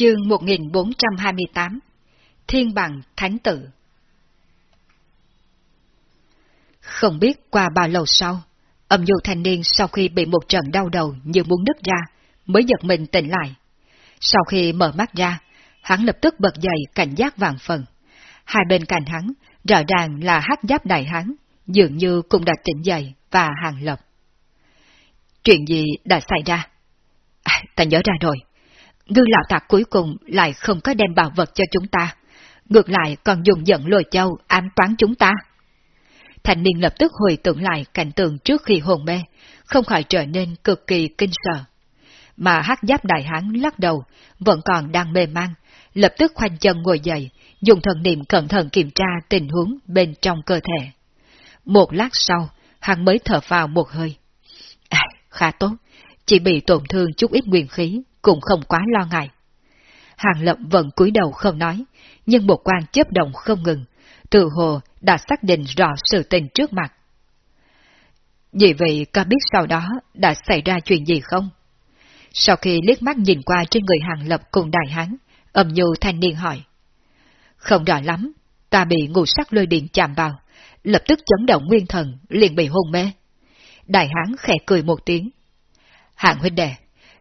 Chương 1428 Thiên bằng Thánh Tử Không biết qua bao lâu sau, âm nhu thanh niên sau khi bị một trận đau đầu như muốn nứt ra, mới giật mình tỉnh lại. Sau khi mở mắt ra, hắn lập tức bật dậy cảnh giác vàng phần. Hai bên cạnh hắn, rõ ràng là hát giáp đại hắn, dường như cũng đã tỉnh dậy và hàng lập. Chuyện gì đã xảy ra? À, ta nhớ ra rồi. Ngư lão tạc cuối cùng lại không có đem bảo vật cho chúng ta. Ngược lại còn dùng giận lôi châu ám toán chúng ta. Thành niên lập tức hồi tưởng lại cảnh tượng trước khi hồn mê, không khỏi trở nên cực kỳ kinh sợ. Mà hắc giáp đại hán lắc đầu, vẫn còn đang mê mang, lập tức khoanh chân ngồi dậy, dùng thần niệm cẩn thận kiểm tra tình huống bên trong cơ thể. Một lát sau, hắn mới thở vào một hơi. À, khá tốt, chỉ bị tổn thương chút ít nguyên khí, cũng không quá lo ngại. Hàng lập vẫn cúi đầu không nói, nhưng một quan chấp động không ngừng, tự hồ đã xác định rõ sự tình trước mặt. Vì vậy có biết sau đó đã xảy ra chuyện gì không? Sau khi liếc mắt nhìn qua trên người hàng lập cùng đại hán, âm nhu thanh niên hỏi. Không rõ lắm, ta bị ngũ sắc lôi điện chạm vào, lập tức chấn động nguyên thần, liền bị hôn mê. Đại hán khẽ cười một tiếng. Hạng huynh đệ,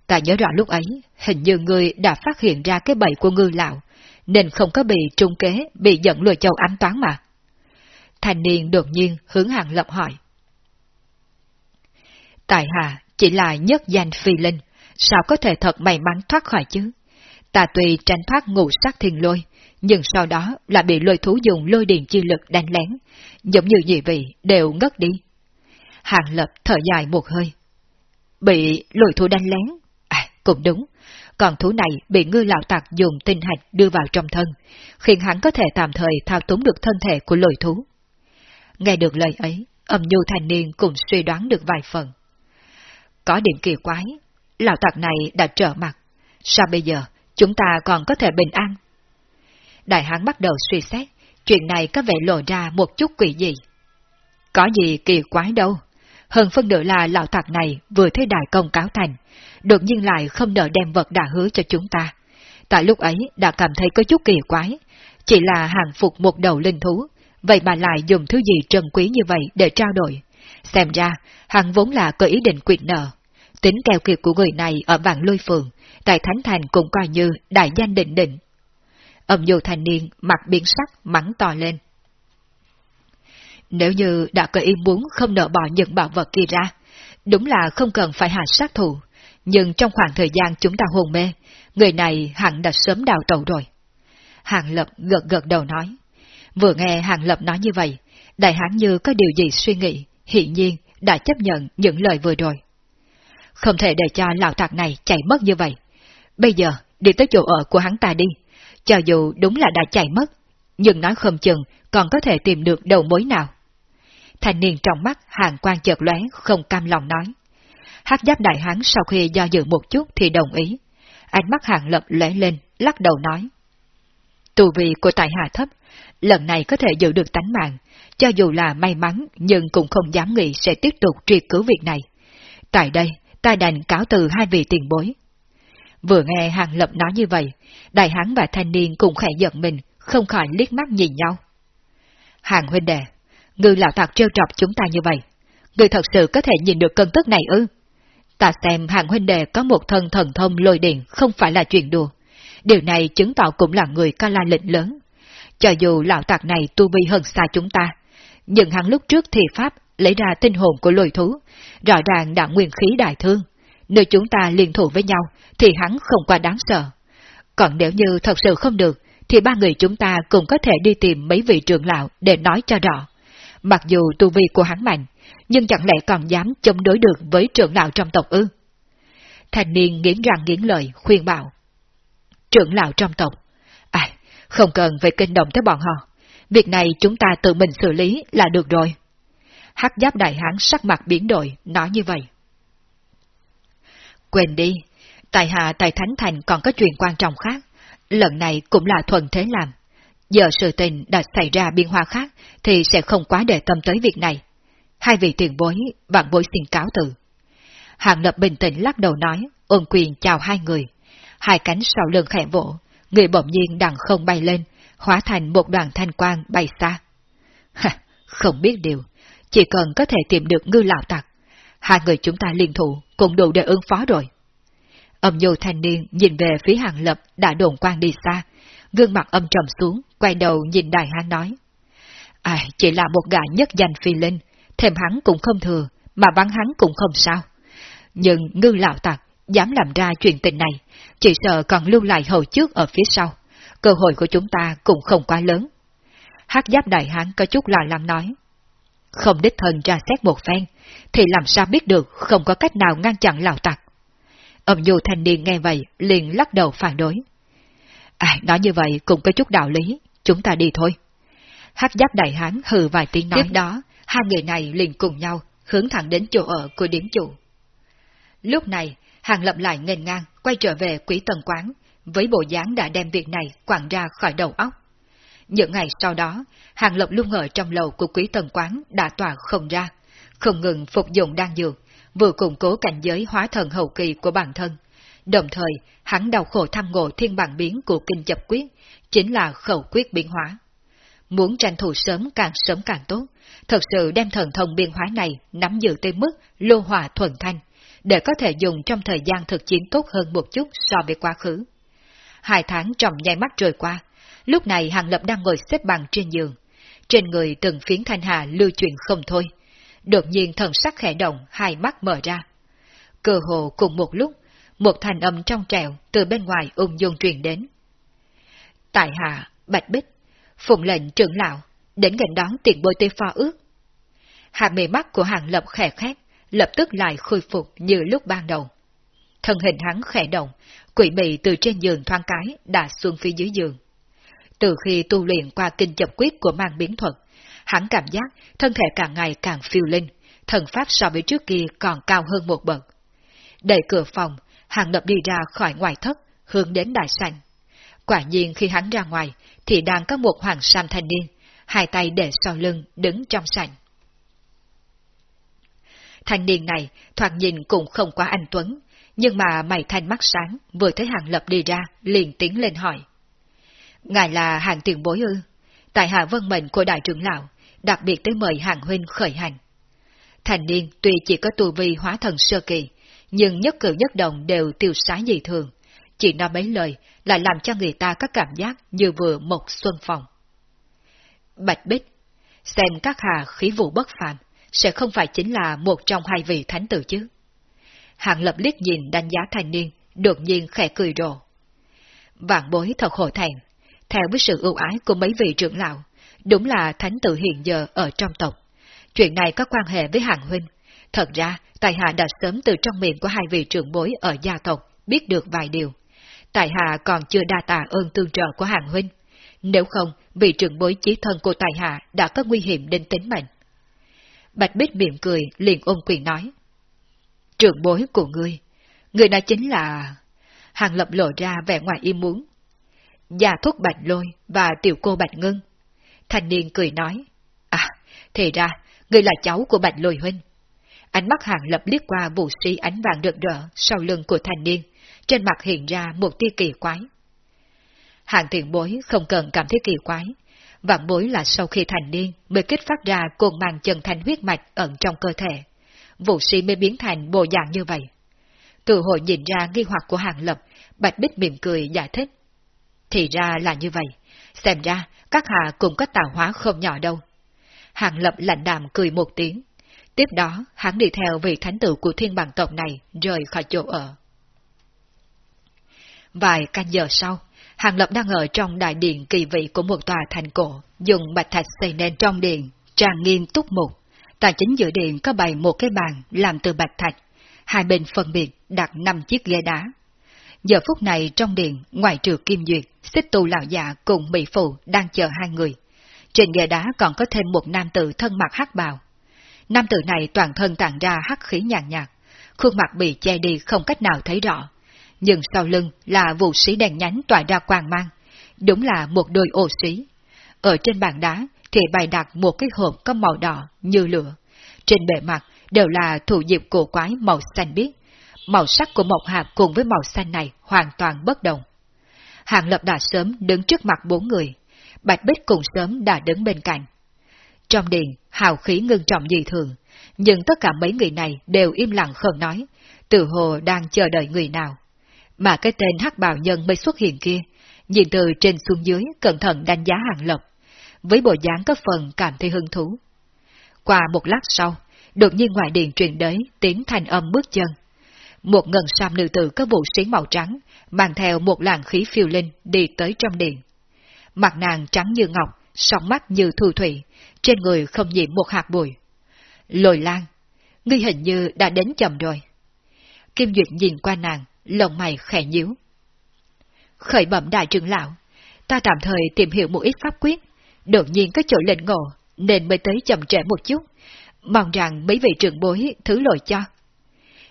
ta nhớ rõ lúc ấy, hình như ngươi đã phát hiện ra cái bẫy của ngư lão, nên không có bị trung kế, bị dẫn lùi châu ám toán mà. Thành niên đột nhiên hướng hàng lập hỏi. Tại hạ chỉ là nhất danh phi linh, sao có thể thật may mắn thoát khỏi chứ? Ta tùy tranh thoát ngũ sắc thiên lôi, nhưng sau đó lại bị lôi thú dùng lôi điện chi lực đánh lén, giống như nhị vị đều ngất đi. Hàng lập thở dài một hơi. Bị lôi thú đánh lén? Cũng đúng. Còn thú này bị ngư lão tặc dùng tinh hạch đưa vào trong thân, khiến hắn có thể tạm thời thao túng được thân thể của lội thú. Nghe được lời ấy, âm nhu thanh niên cũng suy đoán được vài phần. Có điểm kỳ quái, lão tặc này đã trở mặt, sao bây giờ chúng ta còn có thể bình an? Đại hán bắt đầu suy xét, chuyện này có vẻ lộ ra một chút quỷ gì. Có gì kỳ quái đâu, hơn phân nửa là lão thạc này vừa thấy đại công cáo thành, đột nhiên lại không nợ đem vật đã hứa cho chúng ta. Tại lúc ấy đã cảm thấy có chút kỳ quái, chỉ là hàng phục một đầu linh thú, vậy mà lại dùng thứ gì trân quý như vậy để trao đổi. Xem ra, hắn vốn là có ý định quyệt nợ. Tính keo kiệt của người này ở vạn lôi phường, tại Thánh Thành cũng coi như đại danh định định. Âm dù thanh niên mặt biến sắc mắng to lên. Nếu như đã có ý muốn không nợ bỏ những bảo vật kia ra, đúng là không cần phải hạ sát thủ, nhưng trong khoảng thời gian chúng ta hồn mê, người này hẳn đã sớm đào tẩu rồi. Hàng Lập gật gật đầu nói. Vừa nghe Hàng Lập nói như vậy, đại hán như có điều gì suy nghĩ, hiện nhiên đã chấp nhận những lời vừa rồi. Không thể để cho lão tạc này chạy mất như vậy. Bây giờ, đi tới chỗ ở của hắn ta đi. Cho dù đúng là đã chạy mất, nhưng nói không chừng còn có thể tìm được đầu mối nào. Thanh niên trong mắt hàng quan chợt lóe không cam lòng nói. Hát giáp đại hán sau khi do dự một chút thì đồng ý. Ánh mắt hàng lập lóe lên, lắc đầu nói. Tù vị của tại hạ thấp, lần này có thể giữ được tánh mạng, cho dù là may mắn nhưng cũng không dám nghĩ sẽ tiếp tục triệt cứu việc này. Tại đây, ta đành cáo từ hai vị tiền bối. Vừa nghe hàng lập nói như vậy, đại hán và thanh niên cũng khẽ giận mình, không khỏi liếc mắt nhìn nhau. Hàng huynh đệ, người lão tạc trêu trọc chúng ta như vậy, người thật sự có thể nhìn được cơn tức này ư? Ta xem hàng huynh đệ có một thân thần thông lôi điện không phải là chuyện đùa. Điều này chứng tỏ cũng là người ca la lệnh lớn. Cho dù lão tạc này tu vi hơn xa chúng ta, nhưng hắn lúc trước thì Pháp lấy ra tinh hồn của lôi thú, rõ ràng đã nguyên khí đại thương. Nếu chúng ta liên thủ với nhau, thì hắn không quá đáng sợ. Còn nếu như thật sự không được, thì ba người chúng ta cũng có thể đi tìm mấy vị trưởng lão để nói cho rõ. Mặc dù tu vi của hắn mạnh, nhưng chẳng lẽ còn dám chống đối được với trưởng lão trong tộc ư? Thành niên nghiến răng nghiến lợi, khuyên bảo. Trưởng lão trong tộc, à, không cần phải kinh động tới bọn họ. Việc này chúng ta tự mình xử lý là được rồi. Hắc giáp đại hán sắc mặt biến đổi, nói như vậy. Quên đi, tại hạ tại Thánh Thành còn có chuyện quan trọng khác, lần này cũng là thuận thế làm. Giờ sự tình đã xảy ra biến hóa khác thì sẽ không quá để tâm tới việc này. Hai vị tiền bối, vạn bối xin cáo từ. Hàng lập bình tĩnh lắc đầu nói, ôn quyền chào hai người. Hai cánh sau lưng khẽ vỗ, người bỗng nhiên đằng không bay lên, hóa thành một đoàn thanh quang bay xa. Ha, không biết điều, chỉ cần có thể tìm được ngư lão tặc, hai người chúng ta liên thủ cũng đủ để ứng phó rồi. Âm nhu thanh niên nhìn về phía hàng lập đã đồn quang đi xa, gương mặt âm trầm xuống, quay đầu nhìn đại hán nói. À, chỉ là một gã nhất danh phi linh, thêm hắn cũng không thừa, mà vắng hắn cũng không sao. Nhưng ngư lão tặc, dám làm ra chuyện tình này, chỉ sợ còn lưu lại hậu trước ở phía sau. Cơ hội của chúng ta cũng không quá lớn. Hát giáp đại hán có chút lo lắng nói. Không đích thân ra xét một phen, thì làm sao biết được không có cách nào ngăn chặn lão tặc. Âm nhu thanh niên nghe vậy, liền lắc đầu phản đối. À, nói như vậy cũng có chút đạo lý, chúng ta đi thôi. Hát giáp đại hán hừ vài tiếng nói. Tiếp đó, hai người này liền cùng nhau, hướng thẳng đến chỗ ở của điểm chủ. Lúc này, Hàng Lập lại nghênh ngang, quay trở về quỹ tần quán, với bộ dáng đã đem việc này quảng ra khỏi đầu óc. Những ngày sau đó, Hàng Lập luôn ở trong lầu của quý tần quán đã tỏa không ra, không ngừng phục dụng đan dược, vừa củng cố cảnh giới hóa thần hậu kỳ của bản thân. Đồng thời, hắn đau khổ thăm ngộ thiên bản biến của kinh chập quyết, chính là khẩu quyết biến hóa. Muốn tranh thủ sớm càng sớm càng tốt, thật sự đem thần thông biến hóa này nắm giữ tới mức lô hòa thuần thanh, để có thể dùng trong thời gian thực chiến tốt hơn một chút so với quá khứ. Hai tháng trong nháy mắt trôi qua, lúc này Hàng Lập đang ngồi xếp bằng trên giường. Trên người từng phiến thanh hà lưu chuyển không thôi. Đột nhiên thần sắc khẽ động, hai mắt mở ra. Cơ hồ cùng một lúc, một thanh âm trong trèo từ bên ngoài ung dung truyền đến. Tại hạ, Bạch Bích, phụng lệnh trưởng lão, đến gần đón tiền bôi tê pho ước. Hạ mề mắt của hàng lập khẽ khét, lập tức lại khôi phục như lúc ban đầu. Thân hình hắn khẽ động, quỷ mị từ trên giường thoang cái đã xuống phía dưới giường. Từ khi tu luyện qua kinh chập quyết của mang biến thuật, hắn cảm giác thân thể càng ngày càng phiêu linh, thần pháp so với trước kia còn cao hơn một bậc. Đẩy cửa phòng, hàng lập đi ra khỏi ngoài thất, hướng đến đại sảnh. Quả nhiên khi hắn ra ngoài, thì đang có một hoàng sam thanh niên, hai tay để sau lưng, đứng trong sảnh. Thanh niên này thoạt nhìn cũng không quá anh Tuấn, nhưng mà mày thanh mắt sáng, vừa thấy hàng lập đi ra, liền tiến lên hỏi. Ngài là hàng tiền bối ư? Tại hạ vân mệnh của đại trưởng lão, đặc biệt tới mời hàng huynh khởi hành. Thành niên tuy chỉ có tu vi hóa thần sơ kỳ, nhưng nhất cử nhất động đều tiêu sái dị thường. Chỉ nói mấy lời lại làm cho người ta có cảm giác như vừa một xuân phòng. Bạch Bích, xem các hà khí vụ bất phàm, sẽ không phải chính là một trong hai vị thánh tử chứ. Hạng lập liếc nhìn đánh giá thanh niên, đột nhiên khẽ cười rồ. Vạn bối thật hổ thẹn, theo với sự ưu ái của mấy vị trưởng lão, đúng là thánh tử hiện giờ ở trong tộc. Chuyện này có quan hệ với hàng huynh. Thật ra, Tài Hạ đã sớm từ trong miệng của hai vị trưởng bối ở gia tộc biết được vài điều. Tài Hạ còn chưa đa tạ ơn tương trợ của hàng huynh. Nếu không, vị trưởng bối chí thân của Tài Hạ đã có nguy hiểm đến tính mệnh. Bạch Bích miệng cười, liền ôm quyền nói. Trưởng bối của ngươi, người đó chính là... Hàng lập lộ ra vẻ ngoài im muốn. Già thúc Bạch Lôi và tiểu cô Bạch Ngân. Thanh niên cười nói. À, thì ra, người là cháu của Bạch Lôi Huynh. Ánh mắt hàng lập liếc qua vụ sĩ ánh vàng rực rỡ sau lưng của thanh niên, trên mặt hiện ra một tia kỳ quái. Hàng tiền bối không cần cảm thấy kỳ quái, vạn bối là sau khi thành niên mới kích phát ra cồn màng chân thành huyết mạch ẩn trong cơ thể. Vụ sĩ mới biến thành bộ dạng như vậy. Từ hội nhìn ra nghi hoặc của hàng lập, Bạch Bích mỉm cười giải thích. Thì ra là như vậy, xem ra các hạ cũng có tạo hóa không nhỏ đâu. Hàng lập lạnh đàm cười một tiếng. Tiếp đó, hắn đi theo vị thánh tử của thiên bằng tộc này rời khỏi chỗ ở. Vài canh giờ sau, Hàng Lập đang ở trong đại điện kỳ vị của một tòa thành cổ, dùng bạch thạch xây nên trong điện, trang nghiêm túc mục. Tại chính giữa điện có bày một cái bàn làm từ bạch thạch, hai bên phân biệt đặt năm chiếc ghế đá. Giờ phút này trong điện, ngoài trừ Kim Duyệt, xích tu lão già cùng Mỹ Phụ đang chờ hai người. Trên ghế đá còn có thêm một nam tử thân mặt hắc bào. Nam tử này toàn thân tản ra hắc khí nhàn nhạt, khuôn mặt bị che đi không cách nào thấy rõ nhưng sau lưng là vụ sĩ đèn nhánh tỏa ra quang mang, đúng là một đôi ô sĩ. Ở trên bàn đá thì bày đặt một cái hộp có màu đỏ như lửa, trên bề mặt đều là thủ diệp cổ quái màu xanh biếc, màu sắc của một hạt cùng với màu xanh này hoàn toàn bất đồng. Hàng Lập đã sớm đứng trước mặt bốn người, Bạch Bích cùng sớm đã đứng bên cạnh. Trong điện, hào khí ngưng trọng dị thường, nhưng tất cả mấy người này đều im lặng không nói, tự hồ đang chờ đợi người nào. Mà cái tên hắc bào nhân mới xuất hiện kia, nhìn từ trên xuống dưới cẩn thận đánh giá hàng lập, với bộ dáng có phần cảm thấy hứng thú. Qua một lát sau, đột nhiên ngoài điện truyền đến tiếng thanh âm bước chân. Một ngần sam nữ tử có bộ xí màu trắng, mang theo một làn khí phiêu linh đi tới trong điện. Mặt nàng trắng như ngọc, sóng mắt như thu thủy, trên người không nhiễm một hạt bụi. Lồi lan, ngươi hình như đã đến chậm rồi. Kim Duyệt nhìn qua nàng, lồng mày khẽ nhíu. Khởi bẩm đại trưởng lão, ta tạm thời tìm hiểu một ít pháp quyết, đột nhiên có chỗ lệnh ngộ, nên mới tới chậm trễ một chút, mong rằng mấy vị trưởng bối thứ lỗi cho.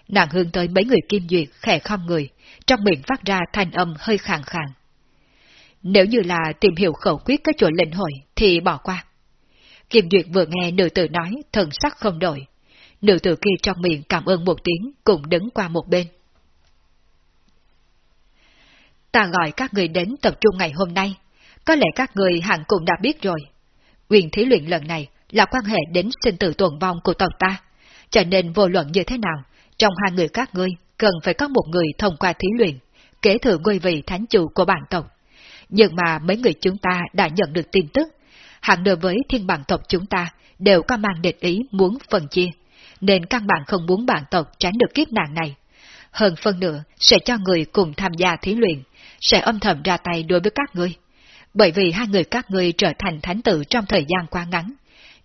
Nàng hướng tới mấy người kim duyệt khẽ khom người, trong miệng phát ra thanh âm hơi khàn khàn. Nếu như là tìm hiểu khẩu quyết các chỗ lệnh hội thì bỏ qua. Kim Duyệt vừa nghe nữ tử nói, thần sắc không đổi. Nữ tử kia trong miệng cảm ơn một tiếng, cũng đứng qua một bên. Ta gọi các người đến tập trung ngày hôm nay. Có lẽ các người hẳn cũng đã biết rồi. Quyền thí luyện lần này là quan hệ đến sinh tử tuần vong của tộc ta. Cho nên vô luận như thế nào, trong hai người các ngươi cần phải có một người thông qua thí luyện, kế thừa ngôi vị thánh chủ của bản tộc. Nhưng mà mấy người chúng ta đã nhận được tin tức, hẳn đối với thiên bản tộc chúng ta đều có mang địch ý muốn phân chia, nên căn bản không muốn bản tộc tránh được kiếp nạn này. Hơn phân nữa sẽ cho người cùng tham gia thí luyện, sẽ âm thầm ra tay đối với các ngươi. Bởi vì hai người các ngươi trở thành thánh tử trong thời gian quá ngắn.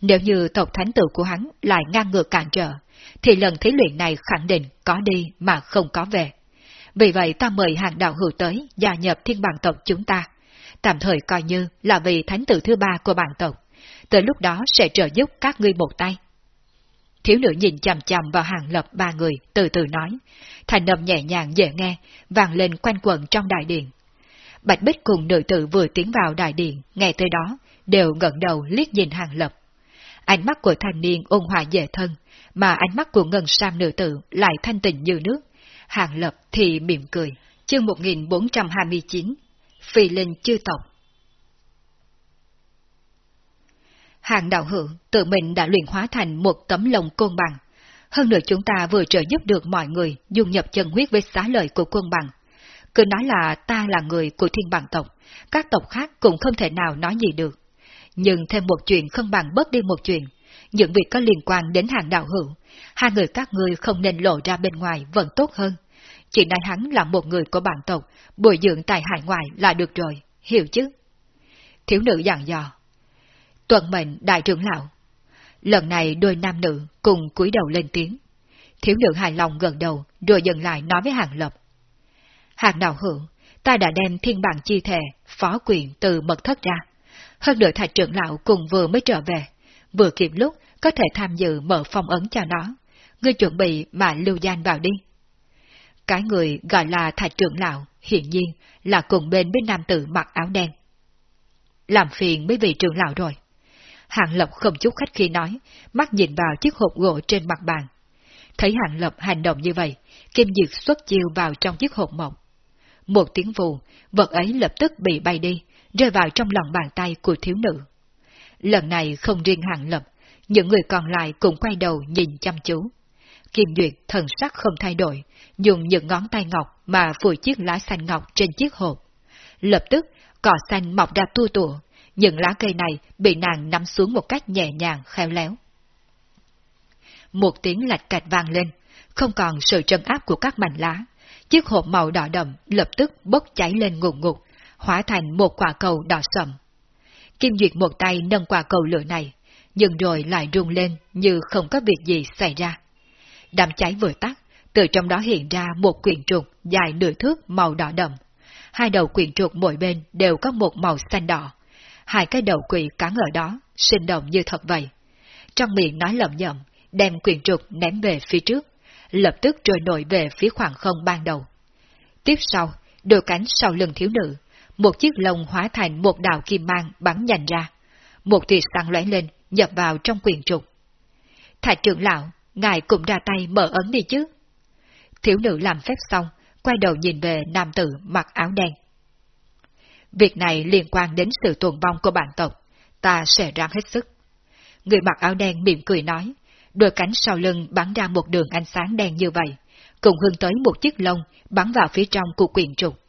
Nếu như tộc thánh tử của hắn lại ngang ngược cản trở, thì lần thí luyện này khẳng định có đi mà không có về. Vì vậy ta mời hàng đạo hữu tới gia nhập thiên bản tộc chúng ta. Tạm thời coi như là vì thánh tử thứ ba của bản tộc. Tới lúc đó sẽ trợ giúp các ngươi một tay. Thiếu nữ nhìn chằm chằm vào hàng lập ba người, từ từ nói. Thành âm nhẹ nhàng dễ nghe, vang lên quanh quẩn trong đại điện. Bạch Bích cùng nữ tử vừa tiến vào đại điện, nghe tới đó, đều ngẩng đầu liếc nhìn hàng lập. Ánh mắt của thanh niên ôn hòa dễ thân, mà ánh mắt của ngân sam nữ tử lại thanh tịnh như nước. Hàng lập thì mỉm cười. Chương 1429 Phi linh chư tộc Hàng đạo hữu tự mình đã luyện hóa thành một tấm lồng côn bằng. Hơn nữa chúng ta vừa trợ giúp được mọi người dung nhập chân huyết với xá lợi của quân bằng. Cứ nói là ta là người của thiên bằng tộc, các tộc khác cũng không thể nào nói gì được. Nhưng thêm một chuyện không bằng bớt đi một chuyện, những việc có liên quan đến hàng đạo hữu, hai người các ngươi không nên lộ ra bên ngoài vẫn tốt hơn. Chỉ nói hắn là một người của bản tộc, bồi dưỡng tại hải ngoại là được rồi, hiểu chứ? Thiếu nữ dặn dò. Tuần mệnh đại trưởng lão. Lần này đôi nam nữ cùng cúi đầu lên tiếng. Thiếu nữ hài lòng gần đầu, rồi dần lại nói với hàng lập. Hàng đạo hữu, ta đã đem thiên bản chi thể, phó quyền từ mật thất ra. Hơn nữa thạch trưởng lão cùng vừa mới trở về, vừa kịp lúc có thể tham dự mở phong ấn cho nó. Ngươi chuẩn bị mà lưu danh vào đi. Cái người gọi là thạch trưởng lão, hiện nhiên là cùng bên với nam tử mặc áo đen. Làm phiền mấy vị trưởng lão rồi. Hạng Lập không chút khách khi nói, mắt nhìn vào chiếc hộp gỗ trên mặt bàn. Thấy Hạng Lập hành động như vậy, Kim Diệt xuất chiêu vào trong chiếc hộp mộc. Một tiếng vù, vật ấy lập tức bị bay đi, rơi vào trong lòng bàn tay của thiếu nữ. Lần này không riêng Hạng Lập, những người còn lại cũng quay đầu nhìn chăm chú. Kim Duyệt thần sắc không thay đổi, dùng những ngón tay ngọc mà phủi chiếc lá xanh ngọc trên chiếc hộp. Lập tức, cỏ xanh mọc ra tua tủa, những lá cây này bị nàng nắm xuống một cách nhẹ nhàng, khéo léo. Một tiếng lạch cạch vang lên, không còn sự trấn áp của các mảnh lá. Chiếc hộp màu đỏ đậm lập tức bốc cháy lên ngục ngục, hóa thành một quả cầu đỏ sậm. Kim Duyệt một tay nâng quả cầu lửa này, nhưng rồi lại rung lên như không có việc gì xảy ra. Đám cháy vừa tắt, từ trong đó hiện ra một quyển trục dài nửa thước màu đỏ đậm. Hai đầu quyển trục mỗi bên đều có một màu xanh đỏ. Hai cái đầu quỷ cắn ở đó, sinh động như thật vậy. Trong miệng nói lầm nhầm, đem quyền trục ném về phía trước, lập tức trôi nổi về phía khoảng không ban đầu. Tiếp sau, đôi cánh sau lưng thiếu nữ, một chiếc lồng hóa thành một đạo kim mang bắn nhanh ra. Một tia sáng lóe lên, nhập vào trong quyền trục. Thạch trưởng lão, ngài cũng ra tay mở ấn đi chứ. thiếu nữ làm phép xong, quay đầu nhìn về nam tử mặc áo đen. Việc này liên quan đến sự tồn vong của bản tộc, ta sẽ ráng hết sức. Người mặc áo đen mỉm cười nói, đôi cánh sau lưng bắn ra một đường ánh sáng đen như vậy, cùng hướng tới một chiếc lông bắn vào phía trong của quyền trục.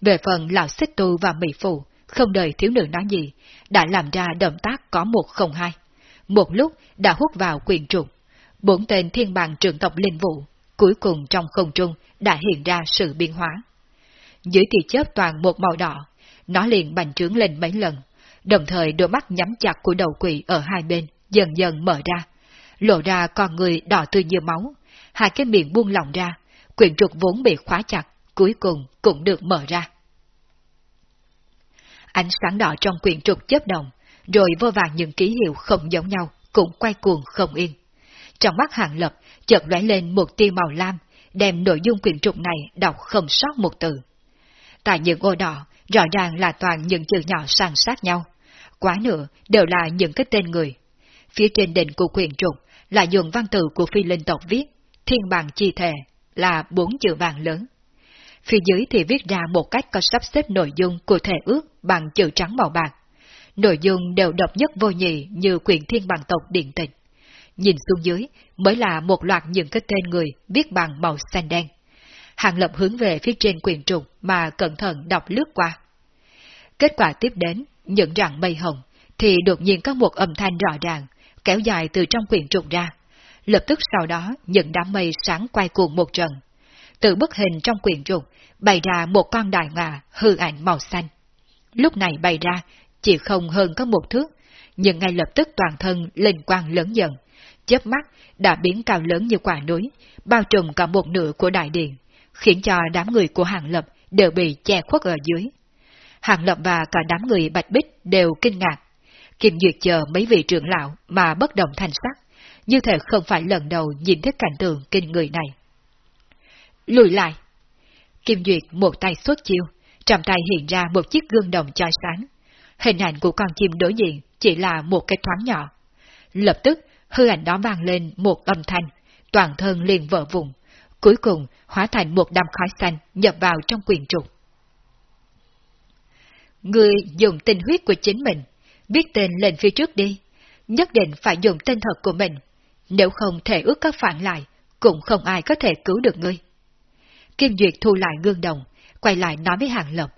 Về phần lão xích tu và mỹ phụ, không đợi thiếu nữ nói gì, đã làm ra động tác có một không hai. Một lúc đã hút vào quyền trục. Bốn tên thiên bằng trưởng tộc linh vụ, cuối cùng trong không trung đã hiện ra sự biến hóa. Dưới thì chớp toàn một màu đỏ, nó liền bành trướng lên mấy lần, đồng thời đôi mắt nhắm chặt của đầu quỷ ở hai bên dần dần mở ra, lộ ra con người đỏ tươi như máu, hai cái miệng buông lỏng ra, quyển trục vốn bị khóa chặt, cuối cùng cũng được mở ra. Ánh sáng đỏ trong quyển trục chớp động, rồi vô vàng những ký hiệu không giống nhau, cũng quay cuồng không yên. Trong mắt hàng lập, chợt lóe lên một tia màu lam, đem nội dung quyển trục này đọc không sót một từ. Tại những ô đỏ, rõ ràng là toàn những chữ nhỏ sang sát nhau. Quá nữa, đều là những cái tên người. Phía trên đỉnh của quyển trục là dùng văn tự của phi linh tộc viết, thiên bằng chi thể, là bốn chữ vàng lớn. Phía dưới thì viết ra một cách có sắp xếp nội dung của thể ước bằng chữ trắng màu bạc. Nội dung đều độc nhất vô nhị như quyển thiên bằng tộc điện tịch. Nhìn xuống dưới mới là một loạt những cái tên người viết bằng màu xanh đen. Hàng lập hướng về phía trên quyển trục mà cẩn thận đọc lướt qua. Kết quả tiếp đến, những rằng mây hồng, thì đột nhiên có một âm thanh rõ ràng, kéo dài từ trong quyển trục ra. Lập tức sau đó, những đám mây sáng quay cuồng một trận. Từ bức hình trong quyển trục, bày ra một con đại ngà hư ảnh màu xanh. Lúc này bày ra, chỉ không hơn có một thước, nhưng ngay lập tức toàn thân lên quang lớn dần, chớp mắt đã biến cao lớn như quả núi, bao trùm cả một nửa của đại điện, khiến cho đám người của Hàng Lập đều bị che khuất ở dưới. Hàng Lập và cả đám người Bạch Bích đều kinh ngạc. Kim Duyệt chờ mấy vị trưởng lão mà bất động thành sắc, như thể không phải lần đầu nhìn thấy cảnh tượng kinh người này. Lùi lại! Kim Duyệt một tay xuất chiêu, trong tay hiện ra một chiếc gương đồng chói sáng. Hình ảnh của con chim đối diện chỉ là một cái thoáng nhỏ. Lập tức, hư ảnh đó vang lên một âm thanh, toàn thân liền vỡ vùng, cuối cùng hóa thành một đám khói xanh nhập vào trong quyền trục. Người dùng tinh huyết của chính mình, biết tên lên phía trước đi, nhất định phải dùng tên thật của mình, nếu không thể ước các phản lại, cũng không ai có thể cứu được ngươi. Kim Duyệt thu lại gương đồng, quay lại nói với Hàng Lập.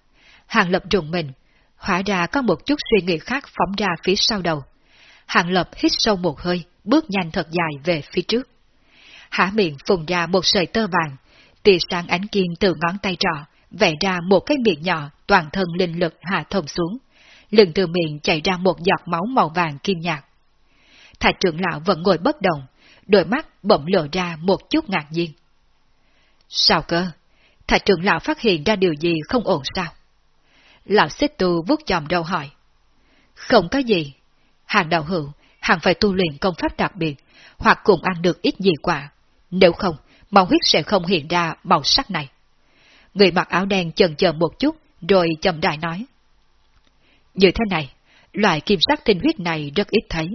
Hàng Lập rùng mình, hóa ra có một chút suy nghĩ khác phóng ra phía sau đầu. Hàng Lập hít sâu một hơi, bước nhanh thật dài về phía trước. Hả miệng phùng ra một sợi tơ vàng, tia sáng ánh kim từ ngón tay trỏ, vẽ ra một cái miệng nhỏ toàn thân linh lực hạ thông xuống. Lưng từ miệng chảy ra một giọt máu màu vàng kim nhạt. Thạch trưởng lão vẫn ngồi bất động, đôi mắt bỗng lộ ra một chút ngạc nhiên. Sao cơ? Thạch trưởng lão phát hiện ra điều gì không ổn sao? Lão xích tu vuốt chòm đầu hỏi. Không có gì. Hàng đạo hữu, hàng phải tu luyện công pháp đặc biệt, hoặc cùng ăn được ít gì quả. Nếu không, màu huyết sẽ không hiện ra màu sắc này. Người mặc áo đen chần chờ một chút, rồi chậm đại nói. Như thế này, loại kim sắc tinh huyết này rất ít thấy,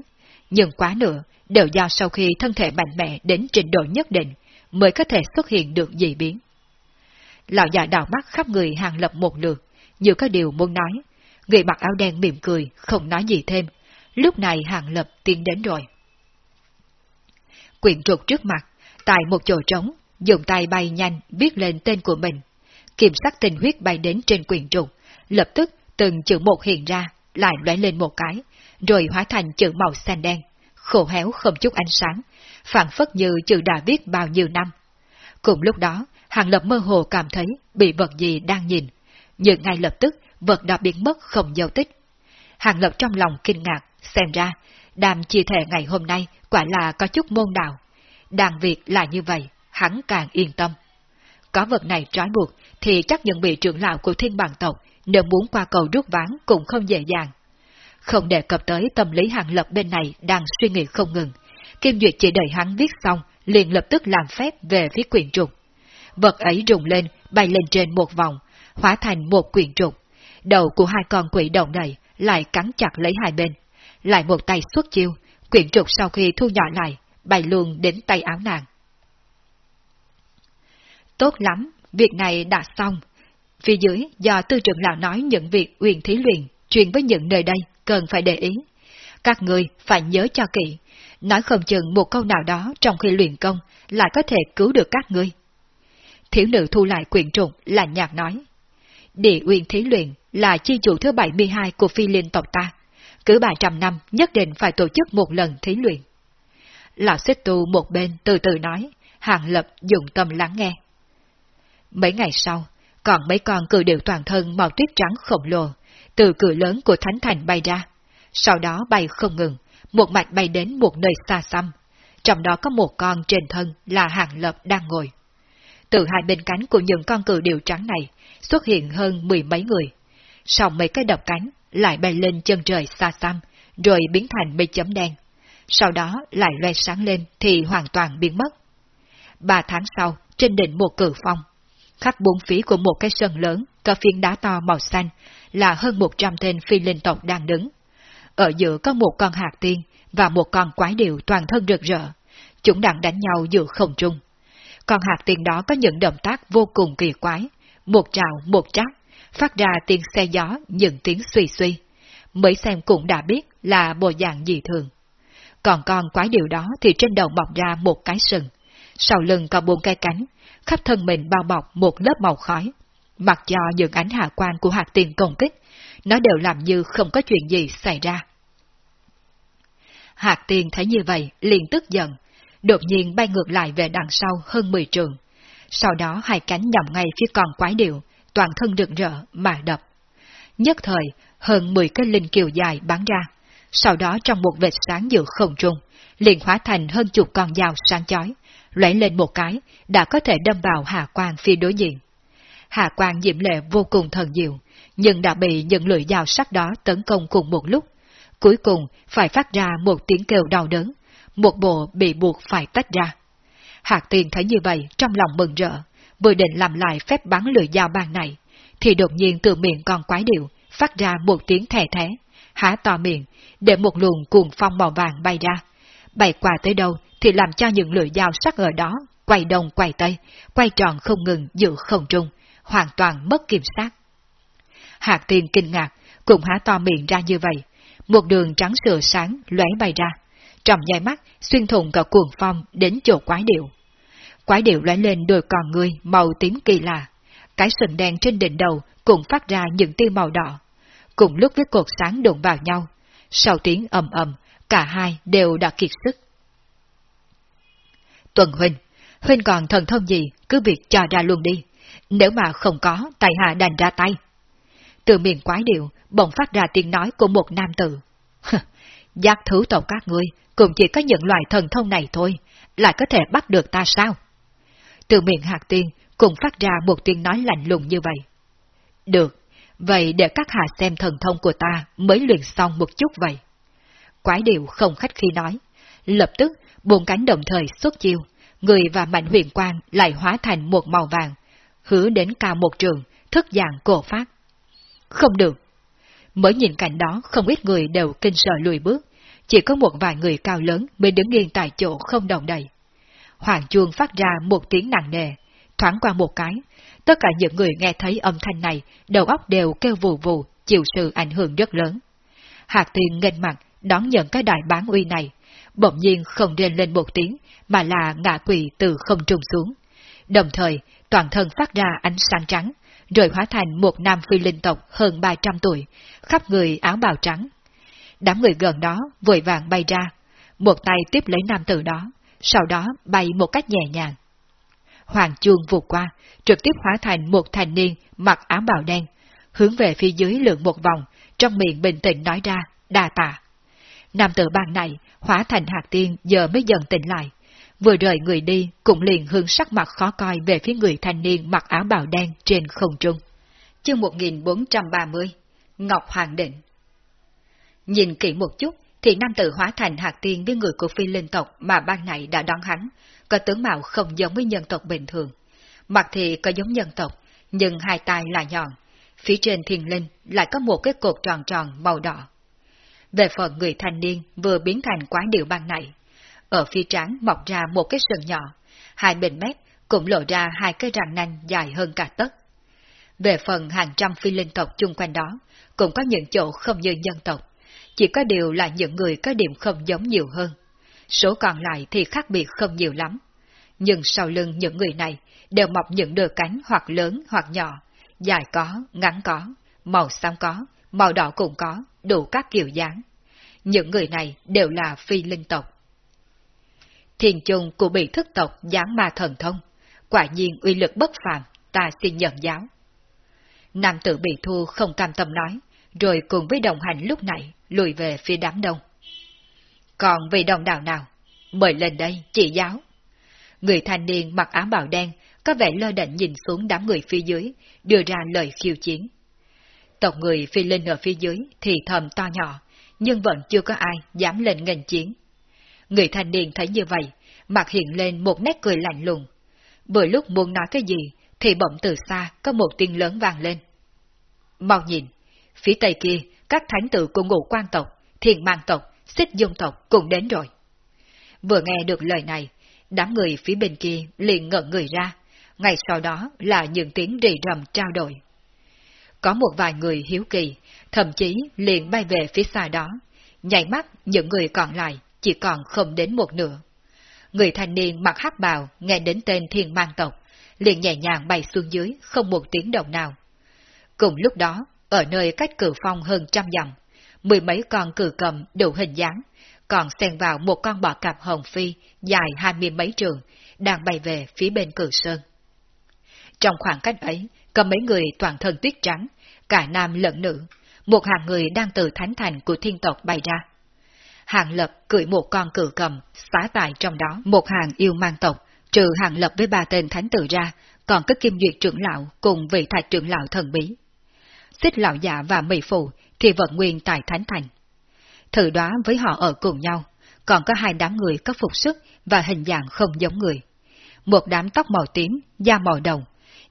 nhưng quá nữa, đều do sau khi thân thể mạnh mẽ đến trình độ nhất định, mới có thể xuất hiện được dị biến. Lão già đào mắt khắp người hàng lập một lượt, như có điều muốn nói. Người mặc áo đen mỉm cười, không nói gì thêm. Lúc này hàng lập tiến đến rồi. Quyện trục trước mặt, tại một chỗ trống, dùng tay bay nhanh viết lên tên của mình. Kiểm sắc tình huyết bay đến trên quyển trục, lập tức từng chữ một hiện ra, lại lóe lên một cái, rồi hóa thành chữ màu xanh đen, khổ héo không chút ánh sáng, phản phất như chữ đã viết bao nhiêu năm. Cùng lúc đó, Hàng Lập mơ hồ cảm thấy bị vật gì đang nhìn, nhưng ngay lập tức vật đã biến mất không dấu tích. Hàng Lập trong lòng kinh ngạc, xem ra, đàm chia thể ngày hôm nay quả là có chút môn đạo. Đàn việc là như vậy, hắn càng yên tâm. Có vật này trói buộc, thì chắc những vị trưởng lão của thiên bản tộc nếu muốn qua cầu rút ván cũng không dễ dàng. Không đề cập tới tâm lý hàng lập bên này đang suy nghĩ không ngừng, Kim Duyệt chỉ đợi hắn viết xong, liền lập tức làm phép về phía quyển trục. Vật ấy rùng lên, bay lên trên một vòng, hóa thành một quyển trục. Đầu của hai con quỷ động này lại cắn chặt lấy hai bên. Lại một tay xuất chiêu, quyển trục sau khi thu nhỏ lại, bay luôn đến tay áo nàng. Tốt lắm, việc này đã xong. Phía dưới, do tư trưởng lão nói những việc uyển thí luyện, truyền với những nơi đây, cần phải để ý. Các người phải nhớ cho kỹ, nói không chừng một câu nào đó trong khi luyện công lại có thể cứu được các ngươi. Thiếu nữ thu lại quyển trục là nhạc nói. Địa uyển thí luyện là chi chủ thứ 72 của phi liên tộc ta. Cứ 300 năm nhất định phải tổ chức một lần thí luyện. Lão xích tu một bên từ từ nói, hàng lập dùng tâm lắng nghe. Mấy ngày sau, còn mấy con cự điệu toàn thân màu tuyết trắng khổng lồ, từ cửa lớn của Thánh Thành bay ra. Sau đó bay không ngừng, một mạch bay đến một nơi xa xăm. Trong đó có một con trên thân là hàng lập đang ngồi. Từ hai bên cánh của những con cự điệu trắng này xuất hiện hơn mười mấy người. Sau mấy cái đập cánh, lại bay lên chân trời xa xăm, rồi biến thành mây chấm đen. Sau đó lại loe sáng lên thì hoàn toàn biến mất. Ba tháng sau, trên đỉnh một cử phong, khắp bốn phía của một cái sân lớn có phiến đá to màu xanh là hơn một trăm tên phi linh tộc đang đứng. Ở giữa có một con hạt tiên và một con quái điệu toàn thân rực rỡ. Chúng đang đánh nhau giữa không trung. Con hạt tiên đó có những động tác vô cùng kỳ quái, một trào một trác, phát ra tiếng xe gió những tiếng suy suy. Mới xem cũng đã biết là bộ dạng dị thường. Còn con quái điệu đó thì trên đầu mọc ra một cái sừng, sau lưng có bốn cái cánh, khắp thân mình bao bọc một lớp màu khói. Mặc cho những ánh hạ quan của hạt tiền công kích, nó đều làm như không có chuyện gì xảy ra. Hạt tiền thấy như vậy, liền tức giận, đột nhiên bay ngược lại về đằng sau hơn 10 trường. Sau đó hai cánh nhằm ngay phía con quái điệu, toàn thân rực rỡ mà đập. Nhất thời, hơn 10 cái linh kiều dài bắn ra, sau đó trong một vệt sáng giữa không trung, liền hóa thành hơn chục con dao sáng chói, lóe lên một cái, đã có thể đâm vào Hà Quang phía đối diện. Hà Quang diễm lệ vô cùng thần diệu, nhưng đã bị những lưỡi dao sắc đó tấn công cùng một lúc. Cuối cùng phải phát ra một tiếng kêu đau đớn, một bộ bị buộc phải tách ra. Hạc tiền thấy như vậy trong lòng mừng rỡ, vừa định làm lại phép bắn lưỡi dao bàn này, thì đột nhiên từ miệng con quái điệu phát ra một tiếng thè thế, há to miệng, để một luồng cuồng phong màu vàng bay ra. Bay qua tới đâu thì làm cho những lưỡi dao sắc ở đó quay đông quay tây, quay tròn không ngừng giữa không trung, hoàn toàn mất kiểm soát. Hạc Thiên kinh ngạc, cùng há to miệng ra như vậy, một đường trắng sữa sáng lóe bay ra, trong nháy mắt xuyên thủng cả cuồng phong đến chỗ quái điệu. Quái điệu lóe lên đôi con người màu tím kỳ lạ, cái sừng đen trên đỉnh đầu cũng phát ra những tia màu đỏ. Cùng lúc với cột sáng đụng vào nhau, sau tiếng ầm ầm, cả hai đều đã kiệt sức. Tuần Huynh, Huynh còn thần thông gì, cứ việc cho ra luôn đi. Nếu mà không có, tài hạ đành ra tay. Từ miệng quái điệu, bỗng phát ra tiếng nói của một nam tử. Giác thứ tộc các ngươi cũng chỉ có những loại thần thông này thôi, lại có thể bắt được ta sao? Từ miệng hạt tiên cũng phát ra một tiếng nói lạnh lùng như vậy. Được, vậy để các hạ xem thần thông của ta mới luyện xong một chút vậy. Quái điệu không khách khi nói, lập tức buồn cánh đồng thời xuất chiêu, người và mạnh huyền quang lại hóa thành một màu vàng, hứa đến cao một trường, thức dạng cổ phát. Không được. Mới nhìn cảnh đó không ít người đều kinh sợ lùi bước, chỉ có một vài người cao lớn mới đứng yên tại chỗ không động đậy. Hoàng chuông phát ra một tiếng nặng nề, thoáng qua một cái, tất cả những người nghe thấy âm thanh này, đầu óc đều kêu vù vù, chịu sự ảnh hưởng rất lớn. Hạc tiền nghênh mặt, đón nhận cái đại bán uy này, bỗng nhiên không rên lên một tiếng, mà là ngã quỷ từ không trung xuống. Đồng thời, toàn thân phát ra ánh sáng trắng, rồi hóa thành một nam phi linh tộc hơn 300 tuổi, khắp người áo bào trắng. Đám người gần đó vội vàng bay ra, một tay tiếp lấy nam tử đó, sau đó bay một cách nhẹ nhàng. Hoàng chuông vụt qua, trực tiếp hóa thành một thành niên mặc áo bào đen, hướng về phía dưới lượng một vòng, trong miệng bình tĩnh nói ra, đa tạ. Nam tử bàn này hóa thành hạt tiên giờ mới dần tỉnh lại. Vừa rời người đi, cũng liền hướng sắc mặt khó coi về phía người thanh niên mặc áo bào đen trên không trung. Chương 1430 Ngọc Hoàng Định Nhìn kỹ một chút, thì nam tử hóa thành hạt tiên với người của phi linh tộc mà ban này đã đón hắn, có tướng mạo không giống với nhân tộc bình thường. Mặt thì có giống nhân tộc, nhưng hai tay là nhọn, phía trên thiền linh lại có một cái cột tròn tròn màu đỏ. Về phần người thanh niên vừa biến thành quái điệu ban này, ở phía trán mọc ra một cái sừng nhỏ, hai bên mép cũng lộ ra hai cái răng nanh dài hơn cả tấc. Về phần hàng trăm phi linh tộc chung quanh đó, cũng có những chỗ không như nhân tộc, chỉ có điều là những người có điểm không giống nhiều hơn. Số còn lại thì khác biệt không nhiều lắm. Nhưng sau lưng những người này đều mọc những đôi cánh hoặc lớn hoặc nhỏ, dài có, ngắn có, màu xám có, màu đỏ cũng có, đủ các kiểu dáng. Những người này đều là phi linh tộc. Thiền chung của bị thức tộc dáng ma thần thông, quả nhiên uy lực bất phàm, ta xin nhận giáo. Nam tử bị thu không cam tâm nói, rồi cùng với đồng hành lúc nãy lùi về phía đám đông. Còn vị đồng đạo nào? Mời lên đây, chỉ giáo. Người thanh niên mặc áo bào đen, có vẻ lơ đệnh nhìn xuống đám người phía dưới, đưa ra lời khiêu chiến. Tộc người phi linh ở phía dưới thì thầm to nhỏ, nhưng vẫn chưa có ai dám lên nghênh chiến. Người thanh niên thấy như vậy, mặt hiện lên một nét cười lạnh lùng. Vừa lúc muốn nói cái gì, thì bỗng từ xa có một tiếng lớn vang lên. Mau nhìn, phía tây kia, các thánh tử của ngũ quan tộc, thiền mang tộc, xích dung tộc cũng đến rồi. Vừa nghe được lời này, đám người phía bên kia liền ngẩn người ra, ngay sau đó là những tiếng rì rầm trao đổi. Có một vài người hiếu kỳ, thậm chí liền bay về phía xa đó, nhảy mắt những người còn lại chỉ còn không đến một nửa. Người thanh niên mặc hắc bào nghe đến tên thiên mang tộc, liền nhẹ nhàng bay xuống dưới không một tiếng động nào. Cùng lúc đó, ở nơi cách cử phong hơn trăm dặm, mười mấy con cử cầm đủ hình dáng, còn xen vào một con bọ cạp hồng phi dài hai mươi mấy trường, đang bay về phía bên cử sơn. Trong khoảng cách ấy, có mấy người toàn thân tuyết trắng, cả nam lẫn nữ, một hàng người đang từ thánh thành của thiên tộc bay ra. Hàng lập cưỡi một con cự cầm, xá tại trong đó một hàng yêu mang tộc, trừ hàng lập với ba tên thánh tử ra, còn có kim duyệt trưởng lão cùng vị thạch trưởng lão thần bí. Xích lão giả và mỹ phụ thì vận nguyên tại thánh thành. Thử đoá với họ ở cùng nhau, còn có hai đám người có phục sức và hình dạng không giống người. Một đám tóc màu tím, da màu đồng,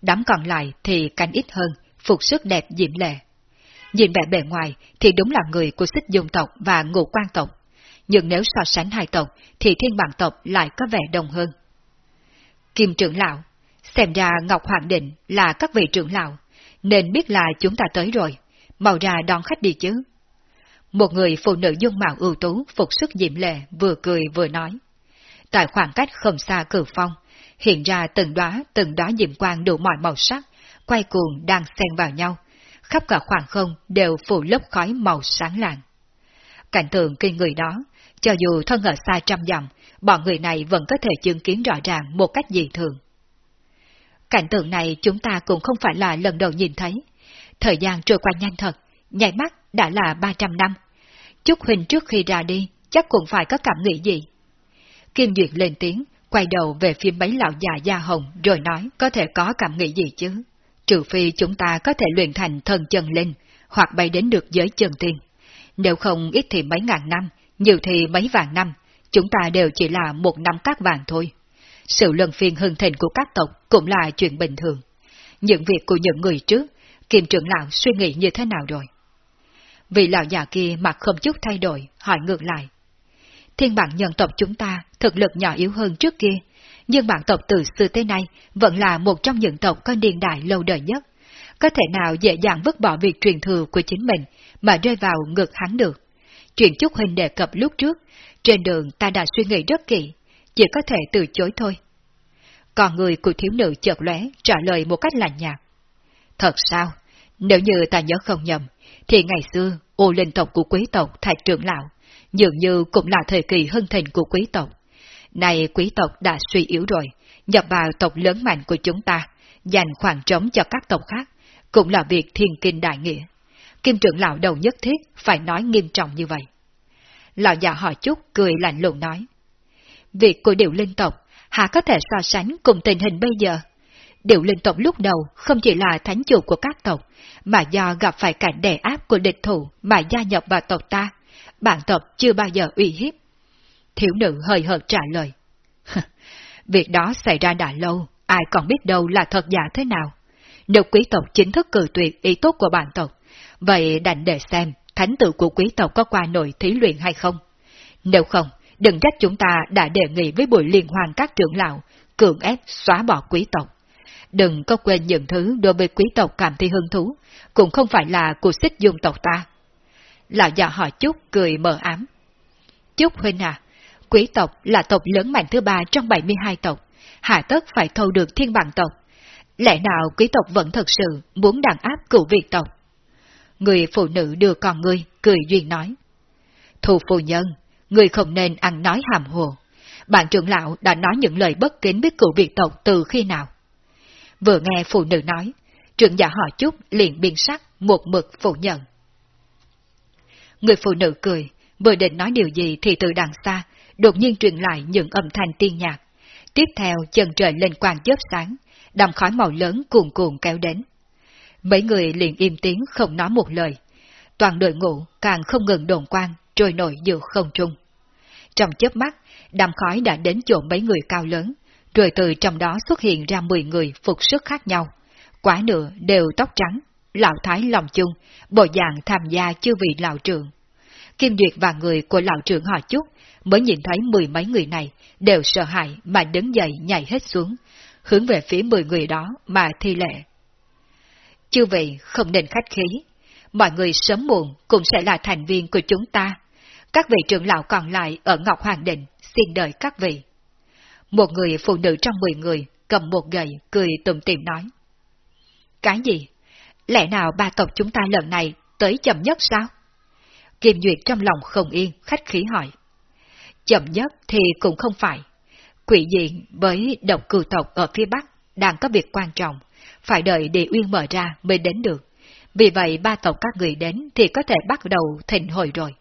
đám còn lại thì canh ít hơn, phục sức đẹp diễm lệ. Nhìn vẻ bề ngoài thì đúng là người của xích dung tộc và ngũ quan tộc, nhưng nếu so sánh hai tộc thì thiên bản tộc lại có vẻ đồng hơn. Kim trưởng lão, xem ra Ngọc Hoàng Định là các vị trưởng lão, nên biết là chúng ta tới rồi, mau ra đón khách đi chứ. Một người phụ nữ dung mạo ưu tú, phục sức diễm lệ, vừa cười vừa nói. Tại khoảng cách không xa cử phong, hiện ra từng đóa từng đóa diệm quang đủ mọi màu sắc, quay cuồng đang xen vào nhau, khắp cả khoảng không đều phủ lớp khói màu sáng lạng. Cảnh tượng kinh người đó, cho dù thân ở xa trăm dặm, bọn người này vẫn có thể chứng kiến rõ ràng một cách dị thường. Cảnh tượng này chúng ta cũng không phải là lần đầu nhìn thấy. Thời gian trôi qua nhanh thật, nhảy mắt đã là 300 năm. Chúc Huỳnh trước khi ra đi, chắc cũng phải có cảm nghĩ gì. Kim Duyệt lên tiếng, quay đầu về phía mấy lão già da hồng rồi nói có thể có cảm nghĩ gì chứ. Trừ phi chúng ta có thể luyện thành thần chân linh, hoặc bay đến được giới chân tiên. Nếu không ít thì mấy ngàn năm, nhiều thì mấy vạn năm, chúng ta đều chỉ là một năm các vàng thôi. Sự luân phiên hưng thịnh của các tộc cũng là chuyện bình thường. Những việc của những người trước, Kim trưởng lão suy nghĩ như thế nào rồi? Vị lão già kia mặt không chút thay đổi, hỏi ngược lại. Thiên bản nhân tộc chúng ta thực lực nhỏ yếu hơn trước kia, nhưng bản tộc từ xưa tới nay vẫn là một trong những tộc có niên đại lâu đời nhất. Có thể nào dễ dàng vứt bỏ việc truyền thừa của chính mình mà rơi vào ngực hắn được? Chuyện chúc hình đề cập lúc trước, trên đường ta đã suy nghĩ rất kỹ, chỉ có thể từ chối thôi. Còn người của thiếu nữ chợt lóe trả lời một cách lạnh nhạt. Thật sao? Nếu như ta nhớ không nhầm, thì ngày xưa ô linh tộc của quý tộc Thạch trưởng lão, dường như cũng là thời kỳ hưng thịnh của quý tộc. Này quý tộc đã suy yếu rồi, nhập vào tộc lớn mạnh của chúng ta, dành khoảng trống cho các tộc khác, cũng là việc thiên kinh đại nghĩa. Kim trưởng lão đầu nhất thiết phải nói nghiêm trọng như vậy. Lão già họ chút cười lạnh lùng nói. Việc của điệu linh tộc hả có thể so sánh cùng tình hình bây giờ? Điệu linh tộc lúc đầu không chỉ là thánh chủ của các tộc, mà do gặp phải cảnh đè áp của địch thủ mà gia nhập vào tộc ta, bản tộc chưa bao giờ uy hiếp. Thiếu nữ hơi hợt trả lời. Việc đó xảy ra đã lâu, ai còn biết đâu là thật giả thế nào. Nếu quý tộc chính thức cử tuyệt ý tốt của bản tộc, vậy đành để xem thánh tử của quý tộc có qua nội thí luyện hay không. Nếu không, đừng trách chúng ta đã đề nghị với buổi liên hoan các trưởng lão, cường ép xóa bỏ quý tộc. Đừng có quên những thứ đối với quý tộc cảm thấy hứng thú, cũng không phải là của xích dung tộc ta. Lão già họ Chúc cười mờ ám. Chúc huynh à, quý tộc là tộc lớn mạnh thứ ba trong 72 tộc, hạ tất phải thâu được thiên bằng tộc. Lẽ nào quý tộc vẫn thật sự muốn đàn áp cựu Việt tộc? Người phụ nữ đưa con ngươi, cười duyên nói. Thù phụ nhân, người không nên ăn nói hàm hồ. Bạn trưởng lão đã nói những lời bất kính biết cựu Việt tộc từ khi nào? Vừa nghe phụ nữ nói, trưởng giả họ chúc liền biên sắc, một mực phủ nhận. Người phụ nữ cười, vừa định nói điều gì thì từ đằng xa, đột nhiên truyền lại những âm thanh tiên nhạc. Tiếp theo chân trời lên quang chớp sáng, đầm khói màu lớn cuồn cuộn kéo đến. Mấy người liền im tiếng không nói một lời. Toàn đội ngũ càng không ngừng đồn quang, trôi nổi giữa không trung. Trong chớp mắt, đầm khói đã đến chỗ mấy người cao lớn, rồi từ trong đó xuất hiện ra 10 người phục sức khác nhau. Quả nửa đều tóc trắng, lão thái lòng chung, bộ dạng tham gia chư vị lão trưởng. Kim Duyệt và người của lão trưởng họ chút mới nhìn thấy mười mấy người này đều sợ hãi mà đứng dậy nhảy hết xuống, hướng về phía mười người đó mà thi lệ. Chư vị không nên khách khí, mọi người sớm muộn cũng sẽ là thành viên của chúng ta. Các vị trưởng lão còn lại ở Ngọc Hoàng Định xin đợi các vị. Một người phụ nữ trong mười người cầm một gậy cười tùm tìm nói. Cái gì? Lẽ nào ba tộc chúng ta lần này tới chậm nhất sao? Kim Duyệt trong lòng không yên, khách khí hỏi. Chậm nhất thì cũng không phải. Quỷ diện với độc cừu tộc ở phía Bắc đang có việc quan trọng, phải đợi địa uyên mở ra mới đến được. Vì vậy ba tộc các người đến thì có thể bắt đầu thịnh hồi rồi.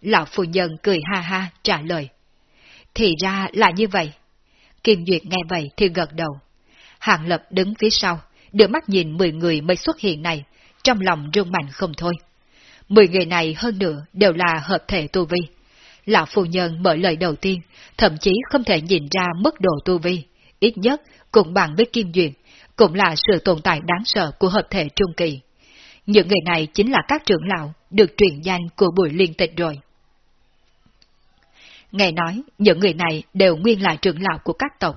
Lão phu nhân cười ha ha trả lời. Thì ra là như vậy. Kim Duyệt nghe vậy thì gật đầu. Hàng Lập đứng phía sau, đưa mắt nhìn 10 người mới xuất hiện này, trong lòng rung mạnh không thôi. 10 người này hơn nữa đều là hợp thể tu vi. Lão phu nhân mở lời đầu tiên, thậm chí không thể nhìn ra mức độ tu vi, ít nhất cũng bằng với Kim duyên, cũng là sự tồn tại đáng sợ của hợp thể trung kỳ. Những người này chính là các trưởng lão được truyền danh của buổi liên tịch rồi. Nghe nói, những người này đều nguyên là trưởng lão của các tộc.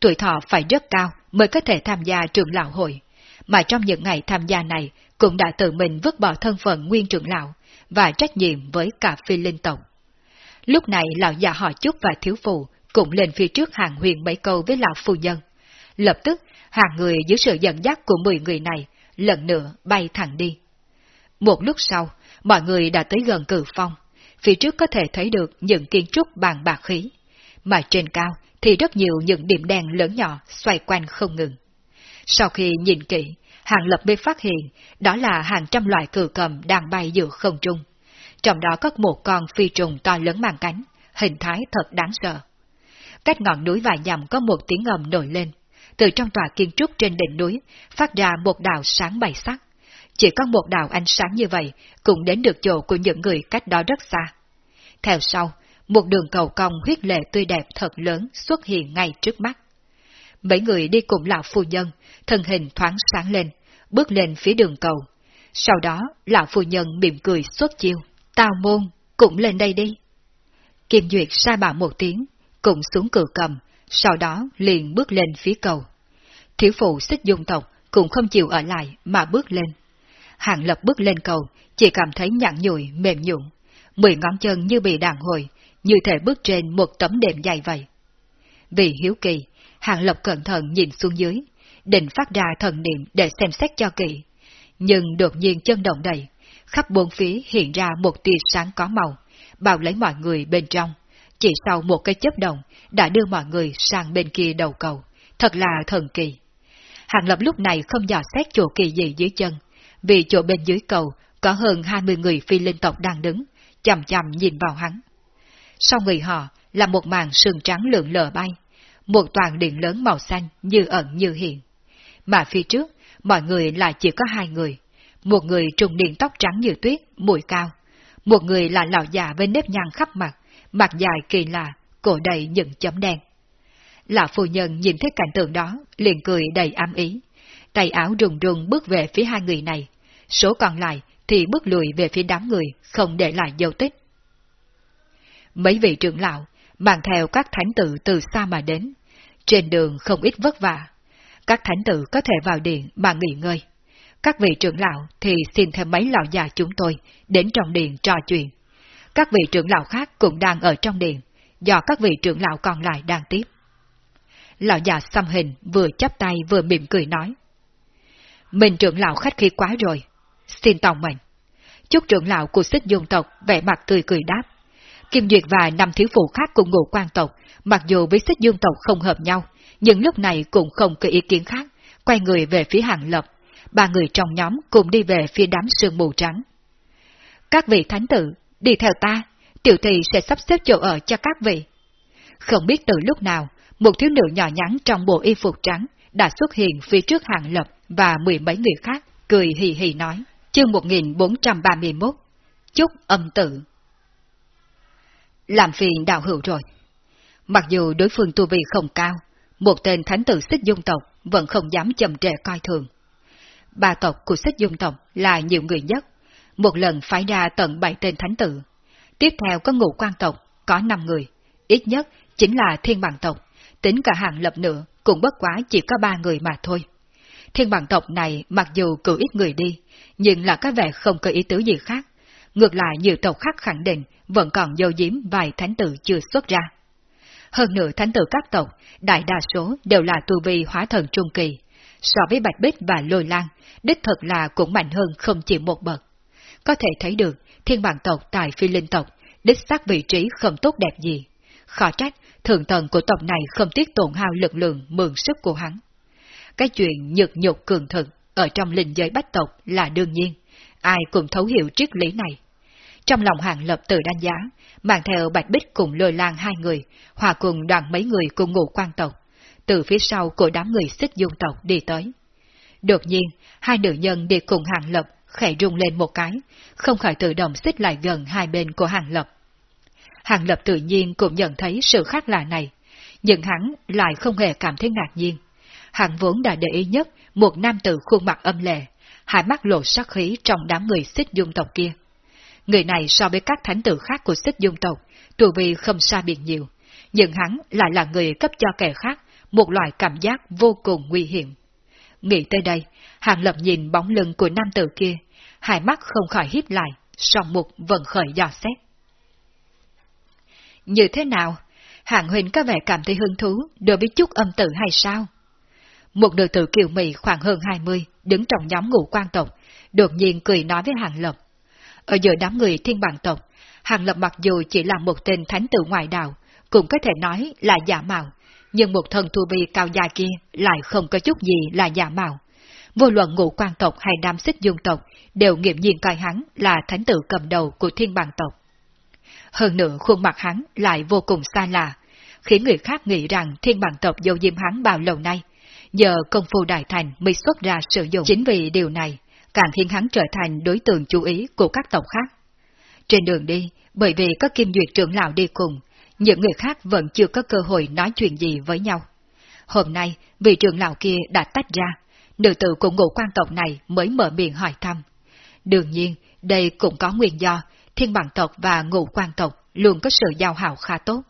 Tuổi thọ phải rất cao mới có thể tham gia trưởng lão hội. Mà trong những ngày tham gia này, cũng đã tự mình vứt bỏ thân phận nguyên trưởng lão và trách nhiệm với cả phi linh tộc. Lúc này lão già họ chúc và thiếu phụ cũng lên phía trước hàng huyền mấy câu với lão phu nhân. Lập tức, hàng người dưới sự dẫn dắt của 10 người này, lần nữa bay thẳng đi. Một lúc sau, mọi người đã tới gần cử phong, phía trước có thể thấy được những kiến trúc bàn bạc khí, mà trên cao thì rất nhiều những điểm đèn lớn nhỏ xoay quanh không ngừng. Sau khi nhìn kỹ, Hàng Lập mới phát hiện đó là hàng trăm loại cừu cầm đang bay giữa không trung. Trong đó có một con phi trùng to lớn mang cánh, hình thái thật đáng sợ. Cách ngọn núi vài dặm có một tiếng ngầm nổi lên, từ trong tòa kiến trúc trên đỉnh núi phát ra một đạo sáng bảy sắc. Chỉ có một đạo ánh sáng như vậy cũng đến được chỗ của những người cách đó rất xa. Theo sau, một đường cầu cong huyết lệ tươi đẹp thật lớn xuất hiện ngay trước mắt. Mấy người đi cùng lão phu nhân, thân hình thoáng sáng lên, bước lên phía đường cầu. Sau đó, lão phu nhân mỉm cười xuất chiêu. Tào môn, cũng lên đây đi. Kim Duyệt sai bảo một tiếng, cũng xuống cửa cầm, sau đó liền bước lên phía cầu. Thiếu phụ xích dung tộc cũng không chịu ở lại mà bước lên. Hàng lập bước lên cầu, chỉ cảm thấy nhặn nhụi, mềm nhũn, mười ngón chân như bị đàn hồi, như thể bước trên một tấm đệm dày vậy. Vì hiếu kỳ, Hàng Lập cẩn thận nhìn xuống dưới, định phát ra thần niệm để xem xét cho kỹ. Nhưng đột nhiên chân động đầy, khắp bốn phía hiện ra một tia sáng có màu, bao lấy mọi người bên trong. Chỉ sau một cái chớp động, đã đưa mọi người sang bên kia đầu cầu. Thật là thần kỳ. Hàng Lập lúc này không dò xét chỗ kỳ gì dưới chân, vì chỗ bên dưới cầu có hơn 20 người phi linh tộc đang đứng, chầm chầm nhìn vào hắn. Sau người họ là một màn sương trắng lượn lờ bay, một toàn điện lớn màu xanh như ẩn như hiện. Mà phía trước, mọi người lại chỉ có hai người. Một người trùng điện tóc trắng như tuyết, mũi cao. Một người là lão già với nếp nhăn khắp mặt, mặt dài kỳ lạ, cổ đầy những chấm đen. Lão phu nhân nhìn thấy cảnh tượng đó, liền cười đầy ám ý. Tay áo rùng rùng bước về phía hai người này. Số còn lại thì bước lùi về phía đám người, không để lại dấu tích. Mấy vị trưởng lão mang theo các thánh tử từ xa mà đến, Trên đường không ít vất vả. Các thánh tử có thể vào điện mà nghỉ ngơi. Các vị trưởng lão thì xin thêm mấy lão già chúng tôi đến trong điện trò chuyện. Các vị trưởng lão khác cũng đang ở trong điện, do các vị trưởng lão còn lại đang tiếp. Lão già xăm hình vừa chắp tay vừa mỉm cười nói. Mình trưởng lão khách khí quá rồi, xin tòng mệnh. Chúc trưởng lão của xích dung tộc vẻ mặt tươi cười đáp. Kim Duyệt và năm thiếu phụ khác cùng ngũ quan tộc, mặc dù với xích dương tộc không hợp nhau, nhưng lúc này cũng không có ý kiến khác, quay người về phía hàng lập. Ba người trong nhóm cùng đi về phía đám sương mù trắng. Các vị thánh tử, đi theo ta, tiểu thị sẽ sắp xếp chỗ ở cho các vị. Không biết từ lúc nào, một thiếu nữ nhỏ nhắn trong bộ y phục trắng đã xuất hiện phía trước hàng lập và mười mấy người khác, cười hì hì nói. Chương 1431 Chúc âm tự làm phiền đạo hữu rồi. Mặc dù đối phương tu vi không cao, một tên thánh tử xích dung tộc vẫn không dám chậm trễ coi thường. Ba tộc của xích dung tộc là nhiều người nhất, một lần phải ra tận bảy tên thánh tử. Tiếp theo có ngũ quan tộc, có năm người, ít nhất chính là thiên bằng tộc, tính cả hàng lập nữa cũng bất quá chỉ có ba người mà thôi. Thiên bằng tộc này mặc dù cử ít người đi, nhưng là có vẻ không có ý tứ gì khác. Ngược lại nhiều tộc khác khẳng định vẫn còn dâu diếm vài thánh tử chưa xuất ra. Hơn nữa thánh tử các tộc, đại đa số đều là tu vi hóa thần trung kỳ. So với Bạch Bích và Lôi Lan, đích thật là cũng mạnh hơn không chỉ một bậc. Có thể thấy được, thiên bản tộc tại phi linh tộc, đích xác vị trí không tốt đẹp gì. Khó trách, thượng tầng của tộc này không tiếc tổn hao lực lượng mượn sức của hắn. Cái chuyện nhược nhục cường thực ở trong linh giới bách tộc là đương nhiên, ai cũng thấu hiểu triết lý này. Trong lòng hàng lập tự đánh giá, mang theo Bạch Bích cùng lôi lan hai người, hòa cùng đoàn mấy người cùng ngụ quan tộc, từ phía sau của đám người xích dung tộc đi tới. Đột nhiên, hai nữ nhân đi cùng hàng lập khẽ rung lên một cái, không khỏi tự động xích lại gần hai bên của hàng lập. Hàng lập tự nhiên cũng nhận thấy sự khác lạ này, nhưng hắn lại không hề cảm thấy ngạc nhiên. Hắn vốn đã để ý nhất một nam tử khuôn mặt âm lệ, hai mắt lộ sắc khí trong đám người xích dung tộc kia. Người này so với các thánh tử khác của xích dung tộc, tu vi không xa biệt nhiều, nhưng hắn lại là người cấp cho kẻ khác một loại cảm giác vô cùng nguy hiểm. Nghĩ tới đây, Hàng Lập nhìn bóng lưng của nam tử kia, hai mắt không khỏi híp lại, song mục vẫn khởi dò xét. Như thế nào? Hàng Huynh có vẻ cảm thấy hứng thú đối với chút âm tử hay sao? Một nữ tử kiều mị khoảng hơn 20, đứng trong nhóm ngũ quan tộc, đột nhiên cười nói với Hàng Lập. Ở giữa đám người thiên bản tộc, Hàng Lập mặc dù chỉ là một tên thánh tử ngoại đạo, cũng có thể nói là giả mạo, nhưng một thần thu vi cao dài kia lại không có chút gì là giả mạo. Vô luận ngũ quan tộc hay nam xích dung tộc đều nghiệm nhiên coi hắn là thánh tử cầm đầu của thiên bản tộc. Hơn nữa khuôn mặt hắn lại vô cùng xa lạ, khiến người khác nghĩ rằng thiên bản tộc dâu diêm hắn bao lâu nay, giờ công phu đại thành mới xuất ra sử dụng. Chính vì điều này, càng khiến hắn trở thành đối tượng chú ý của các tộc khác. Trên đường đi, bởi vì có kim duyệt trưởng lão đi cùng, những người khác vẫn chưa có cơ hội nói chuyện gì với nhau. Hôm nay, vị trưởng lão kia đã tách ra, nữ tử của ngũ quan tộc này mới mở miệng hỏi thăm. Đương nhiên, đây cũng có nguyên do, thiên bằng tộc và ngũ quan tộc luôn có sự giao hảo khá tốt.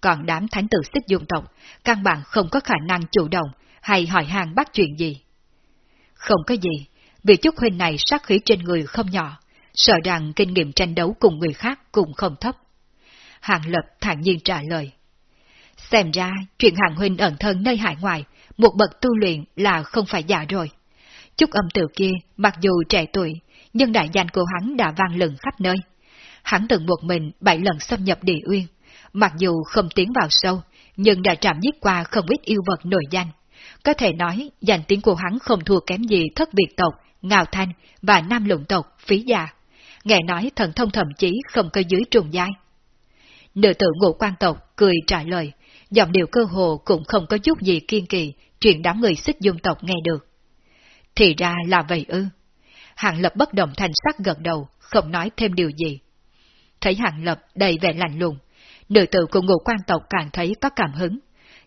Còn đám thánh tử xích dung tộc, căn bản không có khả năng chủ động hay hỏi hàng bắt chuyện gì. Không có gì, vì chút huynh này sát khí trên người không nhỏ, sợ rằng kinh nghiệm tranh đấu cùng người khác cũng không thấp. Hàng Lập thản nhiên trả lời. Xem ra, chuyện Hàng Huynh ẩn thân nơi hải ngoại, một bậc tu luyện là không phải giả rồi. chúc âm tử kia, mặc dù trẻ tuổi, nhưng đại danh của hắn đã vang lừng khắp nơi. Hắn từng một mình bảy lần xâm nhập địa uyên, mặc dù không tiến vào sâu, nhưng đã chạm giết qua không ít yêu vật nổi danh. Có thể nói, danh tiếng của hắn không thua kém gì thất việt tộc, ngào thanh và nam lụng tộc, phí già. Nghe nói thần thông thậm chí không có dưới trùng giai. Nữ tử ngũ quan tộc cười trả lời, giọng điệu cơ hồ cũng không có chút gì kiên kỳ, chuyện đám người xích dung tộc nghe được. Thì ra là vậy ư. Hạng lập bất động thành sắc gật đầu, không nói thêm điều gì. Thấy hạng lập đầy vẻ lạnh lùng, nữ tử của ngũ quan tộc càng thấy có cảm hứng,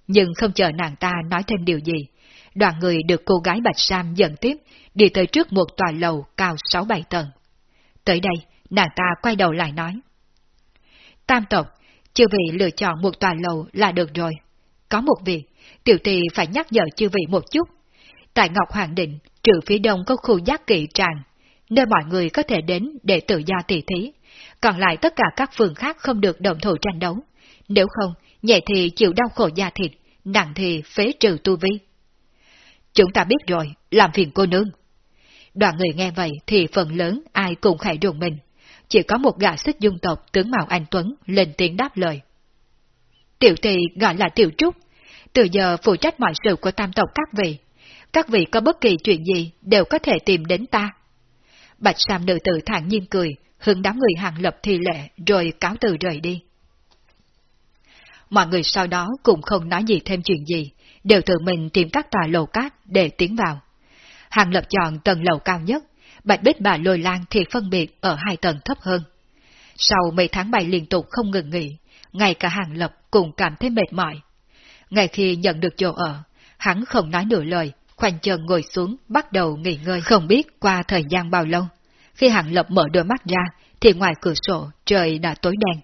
nhưng không chờ nàng ta nói thêm điều gì. Đoàn người được cô gái Bạch Sam dẫn tiếp, đi tới trước một tòa lầu cao 6-7 tầng. Tới đây, nàng ta quay đầu lại nói. Tam tộc, chưa vị lựa chọn một tòa lầu là được rồi. có một việc, tiểu tỳ phải nhắc nhở chư vị một chút. Tại Ngọc Hoàng Định, trừ phía đông có khu giác kỵ tràng, nơi mọi người có thể đến để tự do tỷ thí, còn lại tất cả các phường khác không được đồng thủ tranh đấu. Nếu không, nhẹ thì chịu đau khổ da thịt, nặng thì phế trừ tu vi. Chúng ta biết rồi, làm phiền cô nương. Đoàn người nghe vậy thì phần lớn ai cũng khải rùng mình. Chỉ có một gã xích dung tộc tướng mạo anh Tuấn lên tiếng đáp lời. Tiểu tỳ gọi là Tiểu Trúc, từ giờ phụ trách mọi sự của tam tộc các vị. Các vị có bất kỳ chuyện gì đều có thể tìm đến ta. Bạch Sam nữ tử thản nhiên cười, hướng đám người hàng lập thi lệ rồi cáo từ rời đi. Mọi người sau đó cũng không nói gì thêm chuyện gì, đều tự mình tìm các tòa lầu cát để tiến vào. Hàng lập chọn tầng lầu cao nhất, bạch bích bà lôi lan thì phân biệt ở hai tầng thấp hơn. Sau mấy tháng bay liên tục không ngừng nghỉ, ngay cả hàng lập cũng cảm thấy mệt mỏi. Ngay khi nhận được chỗ ở, hắn không nói nửa lời, khoanh chân ngồi xuống, bắt đầu nghỉ ngơi. Không biết qua thời gian bao lâu, khi hàng lập mở đôi mắt ra, thì ngoài cửa sổ trời đã tối đen.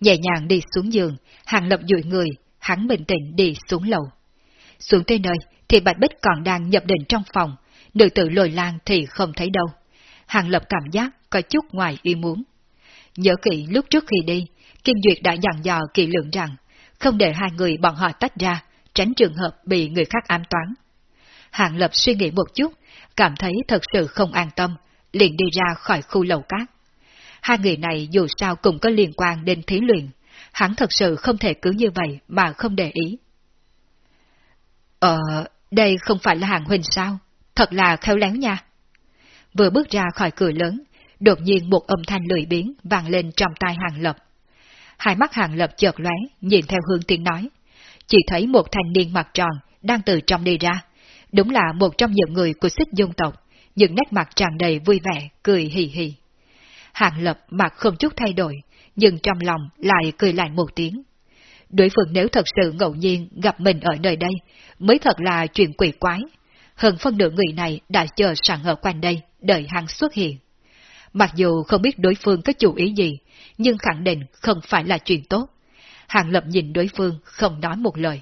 Nhẹ nhàng đi xuống giường, hàng lập dụi người, hắn bình tĩnh đi xuống lầu. Xuống tới nơi thì Bạch Bích còn đang nhập định trong phòng, nữ tử lồi lan thì không thấy đâu. Hàng lập cảm giác có chút ngoài ý muốn. Nhớ kỹ lúc trước khi đi, Kim Duyệt đã dặn dò kỳ lượng rằng, không để hai người bọn họ tách ra, tránh trường hợp bị người khác ám toán. Hàng lập suy nghĩ một chút, cảm thấy thật sự không an tâm, liền đi ra khỏi khu lầu cát. Hai người này dù sao cũng có liên quan đến thí luyện, hắn thật sự không thể cứ như vậy mà không để ý. Ờ, đây không phải là hàng huynh sao? Thật là khéo léo nha. Vừa bước ra khỏi cửa lớn, đột nhiên một âm thanh lười biến vang lên trong tai hàng lập. Hai mắt hàng lập chợt lóe, nhìn theo hướng tiếng nói. Chỉ thấy một thanh niên mặt tròn đang từ trong đi ra. Đúng là một trong những người của xích dung tộc, những nét mặt tràn đầy vui vẻ, cười hì hì. Hàng lập mặt không chút thay đổi, nhưng trong lòng lại cười lại một tiếng. Đối phương nếu thật sự ngẫu nhiên gặp mình ở nơi đây, mới thật là chuyện quỷ quái. Hơn phân nửa người này đã chờ sẵn ở quanh đây, đợi hắn xuất hiện. Mặc dù không biết đối phương có chủ ý gì, nhưng khẳng định không phải là chuyện tốt. Hàng Lập nhìn đối phương, không nói một lời.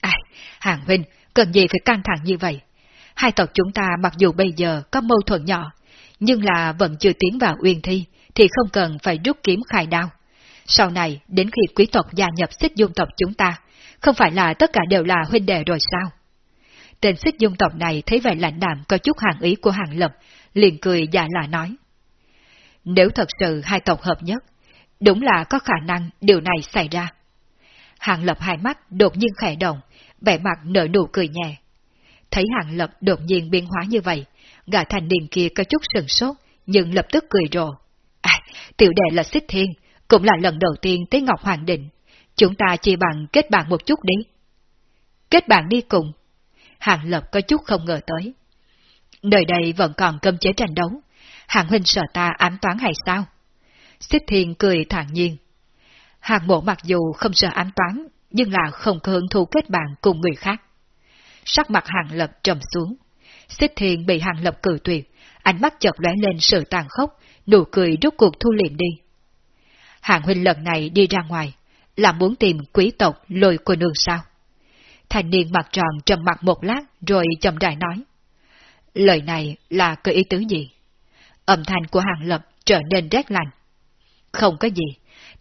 Ai, Hàng Huynh, cần gì phải căng thẳng như vậy? Hai tộc chúng ta mặc dù bây giờ có mâu thuẫn nhỏ, nhưng là vẫn chưa tiến vào uyên thi, thì không cần phải rút kiếm khai đao. Sau này, đến khi quý tộc gia nhập xích dung tộc chúng ta, không phải là tất cả đều là huynh đệ rồi sao? Tên xích dung tộc này thấy vẻ lãnh đạm có chút hàng ý của hàng lập, liền cười giả là nói. Nếu thật sự hai tộc hợp nhất, đúng là có khả năng điều này xảy ra. Hàng lập hai mắt đột nhiên khẽ động, vẻ mặt nở nụ cười nhẹ. Thấy hàng lập đột nhiên biến hóa như vậy, gã thành niên kia có chút sừng sốt, nhưng lập tức cười rồ. À, tiểu đệ là xích thiên, cũng là lần đầu tiên tới Ngọc Hoàng Định. Chúng ta chỉ bằng kết bạn một chút đi. Kết bạn đi cùng. Hàng Lập có chút không ngờ tới. Nơi đây vẫn còn cơm chế tranh đấu. Hàng huynh sợ ta ám toán hay sao? Xích thiên cười thản nhiên. Hàng mộ mặc dù không sợ ám toán, nhưng là không có hứng thú kết bạn cùng người khác. Sắc mặt hàng lập trầm xuống. Xích thiên bị hàng lập cử tuyệt, ánh mắt chợt lóe lên sự tàn khốc, nụ cười rút cuộc thu liệm đi. Hàng huynh lần này đi ra ngoài, là muốn tìm quý tộc lôi cô nương sao? Thành niên mặt tròn trầm mặt một lát rồi chậm rãi nói. Lời này là cơ ý tứ gì? Âm thanh của hàng lập trở nên rét lạnh. Không có gì,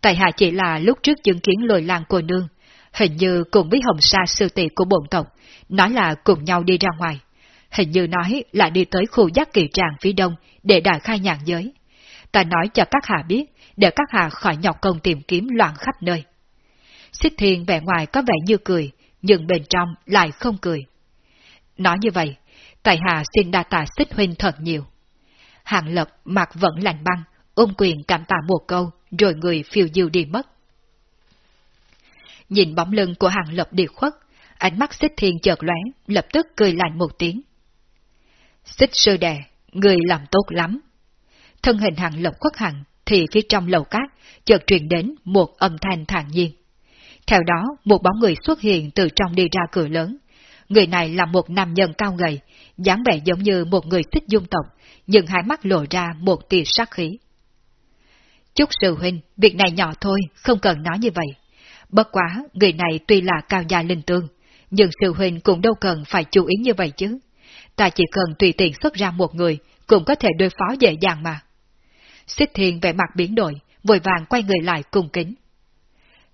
tại hạ chỉ là lúc trước chứng kiến lôi lan cô nương, hình như cùng với hồng sa sư tỷ của bổn tộc, nói là cùng nhau đi ra ngoài. Hình như nói là đi tới khu giác kỳ tràng phía đông để đại khai nhàn giới. Ta nói cho các hạ biết, để các hạ khỏi nhọc công tìm kiếm loạn khắp nơi. Xích thiên vẻ ngoài có vẻ như cười, nhưng bên trong lại không cười. Nói như vậy, tại hạ xin đa tạ xích huynh thật nhiều. Hàng lập mặt vẫn lạnh băng, ôm quyền cảm tạ một câu, rồi người phiêu diêu đi mất. Nhìn bóng lưng của hàng lập đi khuất, ánh mắt xích thiên chợt lóe, lập tức cười lạnh một tiếng. Xích sư đệ, người làm tốt lắm. Thân hình hàng lập khuất hẳn, thì phía trong lầu cát chợt truyền đến một âm thanh thản nhiên. Theo đó, một bóng người xuất hiện từ trong đi ra cửa lớn. Người này là một nam nhân cao gầy, dáng vẻ giống như một người thích dung tộc, nhưng hai mắt lộ ra một tia sát khí. Chúc sư huynh, việc này nhỏ thôi, không cần nói như vậy. Bất quá, người này tuy là cao gia linh tương, nhưng sư huynh cũng đâu cần phải chú ý như vậy chứ. Ta chỉ cần tùy tiện xuất ra một người, cũng có thể đối phó dễ dàng mà. Xích thiên vẻ mặt biến đổi, vội vàng quay người lại cung kính.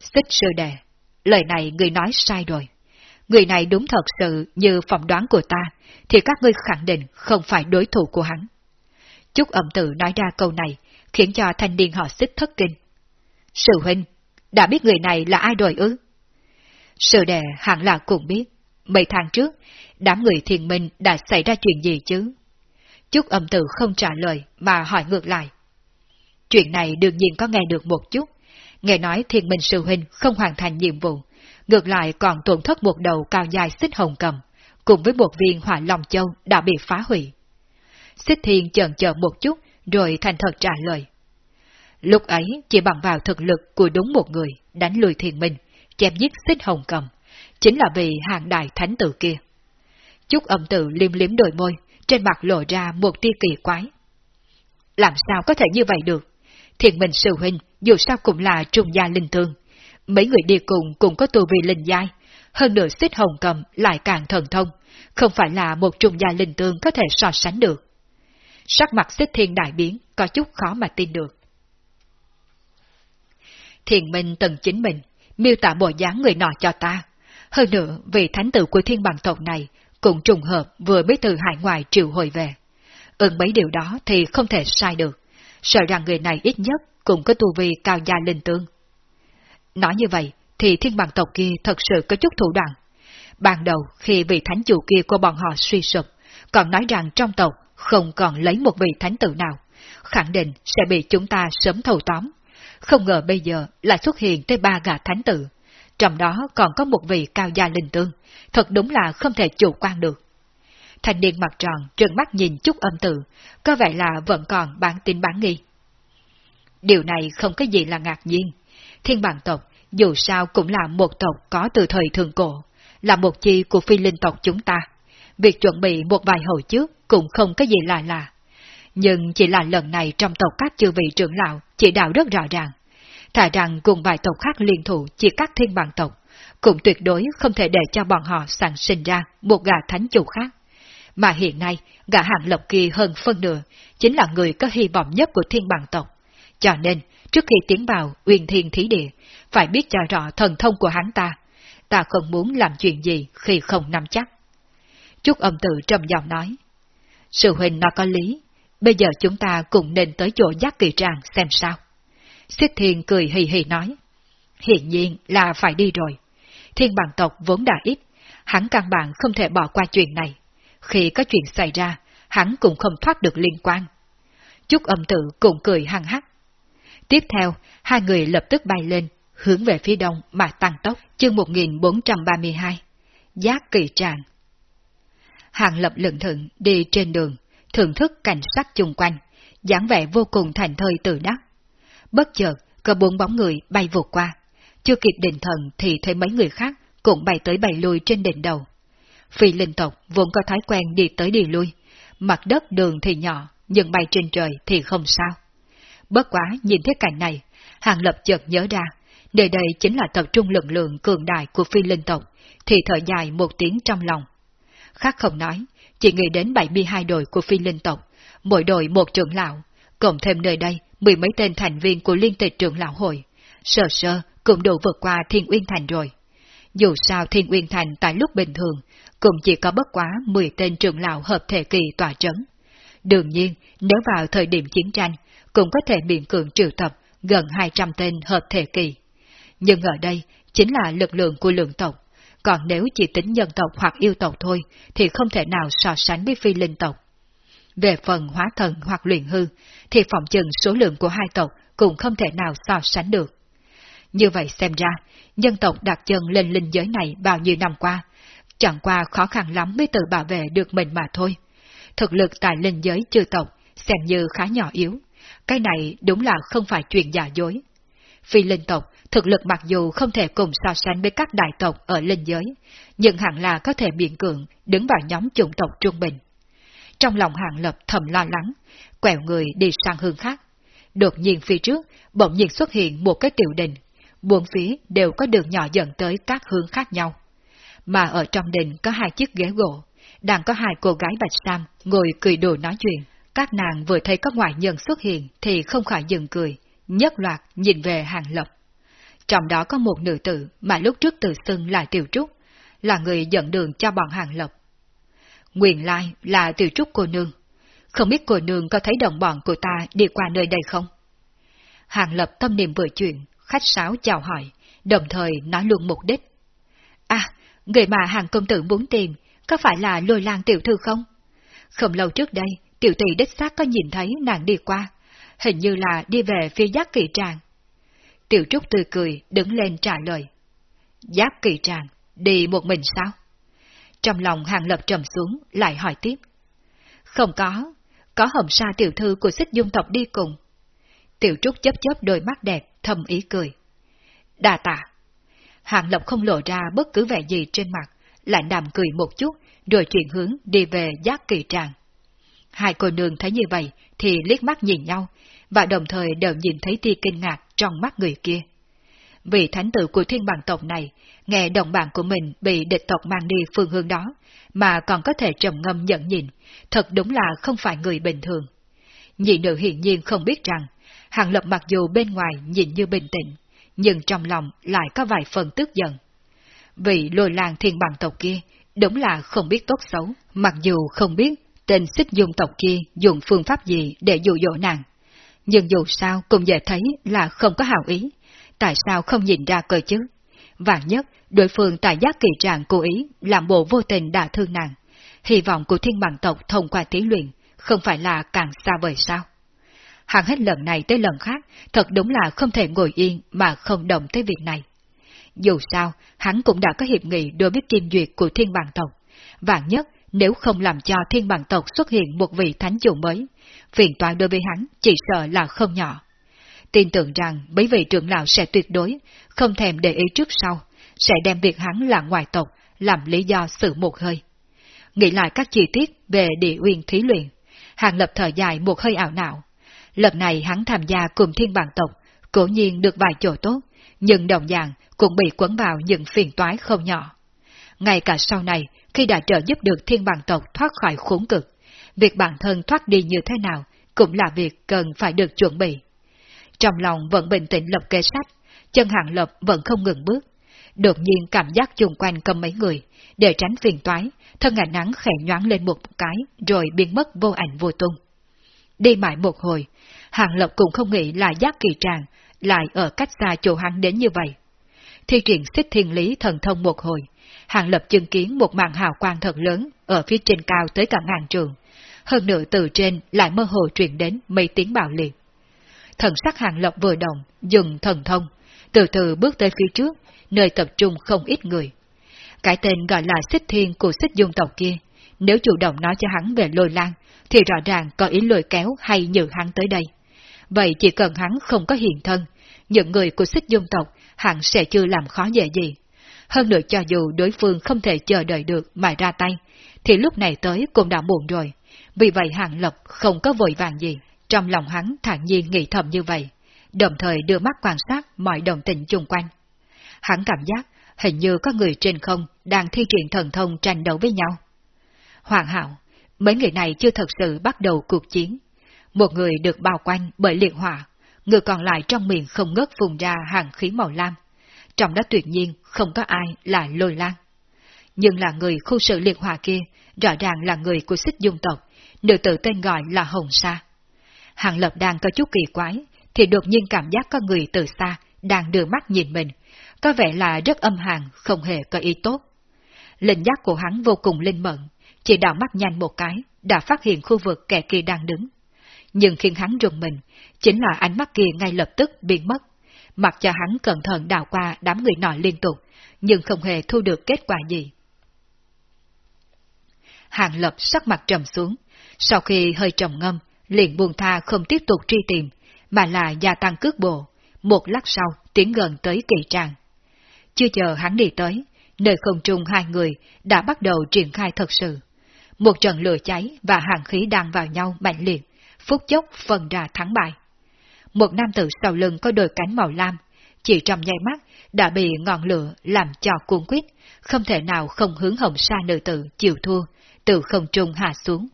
Xích sư đệ, lời này người nói sai rồi. Người này đúng thật sự như phỏng đoán của ta, thì các ngươi khẳng định không phải đối thủ của hắn. Chúc ẩm tử nói ra câu này, khiến cho thanh niên họ xích thất kinh. Sư huynh, đã biết người này là ai rồi ư? Sư đệ hẳn là cũng biết. Mấy tháng trước, đám người thiền minh đã xảy ra chuyện gì chứ? Chúc âm tử không trả lời mà hỏi ngược lại. Chuyện này đương nhiên có nghe được một chút. Nghe nói thiền minh sư huynh không hoàn thành nhiệm vụ, ngược lại còn tổn thất một đầu cao dài xích hồng cầm, cùng với một viên hỏa long châu đã bị phá hủy. Xích thiên chần chờ một chút, rồi thành thật trả lời. Lúc ấy chỉ bằng vào thực lực của đúng một người đánh lùi thiền minh, chém giết xích hồng cầm, chính là vì hàng đại thánh tử kia. Chúc âm tử liêm liếm đôi môi, trên mặt lộ ra một tia kỳ quái. Làm sao có thể như vậy được? Thiền minh sư huynh dù sao cũng là trung gia linh thương. Mấy người đi cùng cũng có tu vi linh giai, hơn nữa xích hồng cầm lại càng thần thông, không phải là một trung gia linh tương có thể so sánh được. Sắc mặt xích thiên đại biến, có chút khó mà tin được. Thiền minh tần chính mình, miêu tả bộ dáng người nọ cho ta. Hơn nữa, vị thánh tử của thiên bằng tộc này cũng trùng hợp vừa mới từ hải ngoại triệu hồi về. Ưng mấy điều đó thì không thể sai được, sợ rằng người này ít nhất cũng có tu vi cao gia linh tương. Nói như vậy, thì thiên bằng tộc kia thật sự có chút thủ đoạn. Ban đầu khi vị thánh chủ kia của bọn họ suy sụp, còn nói rằng trong tộc không còn lấy một vị thánh tử nào, khẳng định sẽ bị chúng ta sớm thâu tóm. Không ngờ bây giờ lại xuất hiện tới ba gã thánh tử, trong đó còn có một vị cao gia linh tương, thật đúng là không thể chủ quan được. Thành niên mặt tròn, trừng mắt nhìn chút âm tử, có vẻ là vẫn còn bán tin bán nghi. Điều này không có gì là ngạc nhiên. Thiên bản tộc, dù sao cũng là một tộc có từ thời thường cổ, là một chi của phi linh tộc chúng ta. Việc chuẩn bị một vài hồi trước cũng không có gì lạ lạ. Nhưng chỉ là lần này trong tộc các chư vị trưởng lão chỉ đạo rất rõ ràng. Thà rằng cùng vài tộc khác liên thủ chỉ các thiên bản tộc, cũng tuyệt đối không thể để cho bọn họ sản sinh ra một gà thánh chủ khác. Mà hiện nay, gã hạng lộc kia hơn phân nửa, chính là người có hy vọng nhất của thiên bằng tộc. Cho nên, trước khi tiến vào uyên thiên thí địa, phải biết cho rõ thần thông của hắn ta. Ta không muốn làm chuyện gì khi không nắm chắc. Chúc âm tự trầm giọng nói. Sự huynh nó có lý, bây giờ chúng ta cùng nên tới chỗ giác kỳ tràng xem sao. Xích thiên cười hì hì nói. Hiện nhiên là phải đi rồi. Thiên bằng tộc vốn đã ít, hắn căn bản không thể bỏ qua chuyện này. Khi có chuyện xảy ra, hắn cũng không thoát được liên quan. Chúc âm tự cũng cười hăng hắc. Tiếp theo, hai người lập tức bay lên, hướng về phía đông mà tăng tốc, chương 1432. Giác kỳ tràng. Hàng lập lượng thượng đi trên đường, thưởng thức cảnh sắc chung quanh, dáng vẻ vô cùng thành thơi tự đắc. Bất chợt, có bốn bóng người bay vụt qua. Chưa kịp định thần thì thấy mấy người khác cũng bay tới bay lui trên đỉnh đầu. Phi linh tộc vốn có thói quen đi tới đi lui, mặt đất đường thì nhỏ, nhưng bay trên trời thì không sao. Bất quá nhìn thấy cảnh này, Hàng Lập chợt nhớ ra, nơi đây chính là tập trung lực lượng cường đại của phi linh tộc, thì thở dài một tiếng trong lòng. Khác không nói, chỉ nghĩ đến 72 đội của phi linh tộc, mỗi đội một trưởng lão, cộng thêm nơi đây mười mấy tên thành viên của liên tịch trưởng lão hội, sơ sơ cũng đủ vượt qua Thiên Uyên Thành rồi. Dù sao Thiên Uyên Thành tại lúc bình thường, cũng chỉ có bất quá 10 tên trưởng lão hợp thể kỳ tòa trấn. Đương nhiên, nếu vào thời điểm chiến tranh, cũng có thể miễn cường triệu tập gần 200 tên hợp thể kỳ. Nhưng ở đây chính là lực lượng của lượng tộc, còn nếu chỉ tính nhân tộc hoặc yêu tộc thôi thì không thể nào so sánh với phi linh tộc. Về phần hóa thần hoặc luyện hư, thì phòng chừng số lượng của hai tộc cũng không thể nào so sánh được. Như vậy xem ra, nhân tộc đặt chân lên linh giới này bao nhiêu năm qua, chẳng qua khó khăn lắm mới tự bảo vệ được mình mà thôi. Thực lực tại linh giới chư tộc xem như khá nhỏ yếu, cái này đúng là không phải chuyện giả dối. Phi linh tộc, thực lực mặc dù không thể cùng so sánh với các đại tộc ở linh giới, nhưng hẳn là có thể biện cường đứng vào nhóm chủng tộc trung bình. Trong lòng hạng lập thầm lo lắng, quẹo người đi sang hướng khác. Đột nhiên phía trước, bỗng nhiên xuất hiện một cái tiểu đình buồn phía đều có đường nhỏ dẫn tới các hướng khác nhau. Mà ở trong đình có hai chiếc ghế gỗ, đang có hai cô gái bạch sam ngồi cười đùa nói chuyện. Các nàng vừa thấy các ngoại nhân xuất hiện thì không khỏi dừng cười, nhất loạt nhìn về hàng lập. Trong đó có một nữ tử mà lúc trước tự xưng là Tiểu Trúc, là người dẫn đường cho bọn hàng lập. Nguyên lai là Tiểu Trúc cô nương. Không biết cô nương có thấy đồng bọn của ta đi qua nơi đây không? Hàng lập tâm niệm vừa chuyện, khách sáo chào hỏi, đồng thời nói luôn mục đích. À, người mà hàng công tử muốn tìm, có phải là lôi lang tiểu thư không? Không lâu trước đây, tiểu tỷ đích xác có nhìn thấy nàng đi qua, hình như là đi về phía giác kỳ tràng. Tiểu Trúc tươi cười, đứng lên trả lời. Giác kỳ tràng, đi một mình sao? Trong lòng hàng lập trầm xuống, lại hỏi tiếp. Không có, có hồng sa tiểu thư của xích dung tộc đi cùng. Tiểu Trúc chấp chớp đôi mắt đẹp, thầm ý cười. Đà tạ. Hạng Lộc không lộ ra bất cứ vẻ gì trên mặt, lại nằm cười một chút, rồi chuyển hướng đi về giác kỳ tràng. Hai cô nương thấy như vậy thì liếc mắt nhìn nhau, và đồng thời đều nhìn thấy tia kinh ngạc trong mắt người kia. Vị thánh tử của thiên bằng tộc này, nghe đồng bạn của mình bị địch tộc mang đi phương hướng đó, mà còn có thể trầm ngâm nhận nhìn, thật đúng là không phải người bình thường. Nhị nữ hiển nhiên không biết rằng, Hàng Lập mặc dù bên ngoài nhìn như bình tĩnh, nhưng trong lòng lại có vài phần tức giận. Vị lôi làng thiên bằng tộc kia đúng là không biết tốt xấu, mặc dù không biết tên xích dung tộc kia dùng phương pháp gì để dụ dỗ nàng. Nhưng dù sao cũng dễ thấy là không có hào ý, tại sao không nhìn ra cơ chứ? Vạn nhất, đối phương tại giác kỳ trạng cố ý làm bộ vô tình đả thương nàng. Hy vọng của thiên bằng tộc thông qua thí luyện không phải là càng xa vời sao? Hàng hết lần này tới lần khác, thật đúng là không thể ngồi yên mà không động tới việc này. Dù sao, hắn cũng đã có hiệp nghị đối với kim duyệt của thiên bằng tộc. Vạn nhất, nếu không làm cho thiên bằng tộc xuất hiện một vị thánh chủ mới, phiền toái đối với hắn chỉ sợ là không nhỏ. Tin tưởng rằng mấy vị trưởng lão sẽ tuyệt đối, không thèm để ý trước sau, sẽ đem việc hắn là ngoại tộc làm lý do xử một hơi. Nghĩ lại các chi tiết về địa uyên thí luyện, hàng lập thở dài một hơi ảo não. Lần này hắn tham gia cùng thiên bản tộc, cố nhiên được vài chỗ tốt, nhưng đồng dạng cũng bị quấn vào những phiền toái không nhỏ. Ngay cả sau này, khi đã trợ giúp được thiên bản tộc thoát khỏi khốn cực, việc bản thân thoát đi như thế nào cũng là việc cần phải được chuẩn bị. Trong lòng vẫn bình tĩnh lập kế sách, chân hạng lập vẫn không ngừng bước. Đột nhiên cảm giác chung quanh cầm mấy người, để tránh phiền toái, thân ảnh nắng khẽ nhoáng lên một cái rồi biến mất vô ảnh vô tung. Đi mãi một hồi, Hàng Lập cũng không nghĩ là giác kỳ tràng, lại ở cách xa chỗ hắn đến như vậy. Thi triển xích thiên lý thần thông một hồi, Hàng Lập chứng kiến một màn hào quang thật lớn ở phía trên cao tới cả ngàn trường. Hơn nữa từ trên lại mơ hồ truyền đến mấy tiếng bạo liệt. Thần sắc Hàng Lập vừa động, dừng thần thông, từ từ bước tới phía trước, nơi tập trung không ít người. Cái tên gọi là xích thiên của xích dung tộc kia, nếu chủ động nói cho hắn về lôi lan, thì rõ ràng có ý lôi kéo hay nhử hắn tới đây. Vậy chỉ cần hắn không có hiện thân, những người của xích dung tộc hẳn sẽ chưa làm khó dễ gì. Hơn nữa cho dù đối phương không thể chờ đợi được mà ra tay, thì lúc này tới cũng đã muộn rồi. Vì vậy Hàng Lập không có vội vàng gì. Trong lòng hắn thản nhiên nghĩ thầm như vậy, đồng thời đưa mắt quan sát mọi đồng tình chung quanh. Hắn cảm giác hình như có người trên không đang thi triển thần thông tranh đấu với nhau. Hoàng hảo, mấy người này chưa thật sự bắt đầu cuộc chiến. Một người được bao quanh bởi liệt hỏa, người còn lại trong miệng không ngớt phùng ra hàng khí màu lam. Trong đó tuyệt nhiên không có ai là lôi lan. Nhưng là người khu sự liệt hỏa kia, rõ ràng là người của xích dung tộc, nữ tử tên gọi là Hồng Sa. Hàng Lập đang có chút kỳ quái, thì đột nhiên cảm giác có người từ xa đang đưa mắt nhìn mình, có vẻ là rất âm hàn, không hề có ý tốt. Linh giác của hắn vô cùng linh mẫn, chỉ đảo mắt nhanh một cái, đã phát hiện khu vực kẻ kia đang đứng. Nhưng khiến hắn rùng mình, chính là ánh mắt kia ngay lập tức biến mất, mặc cho hắn cẩn thận đào qua đám người nọ liên tục, nhưng không hề thu được kết quả gì. Hàng lập sắc mặt trầm xuống, sau khi hơi trầm ngâm, liền buông tha không tiếp tục truy tìm, mà là gia tăng cước bộ, một lát sau tiến gần tới kỳ tràng. Chưa chờ hắn đi tới, nơi không trung hai người đã bắt đầu triển khai thật sự. Một trận lửa cháy và hàng khí đang vào nhau mạnh liệt, phút chốc phần ra thắng bại. Một nam tử sau lưng có đôi cánh màu lam, chỉ trong nháy mắt đã bị ngọn lửa làm cho cuốn quyết, không thể nào không hướng hồng sa nữ tử chịu thua, từ không trung hạ xuống.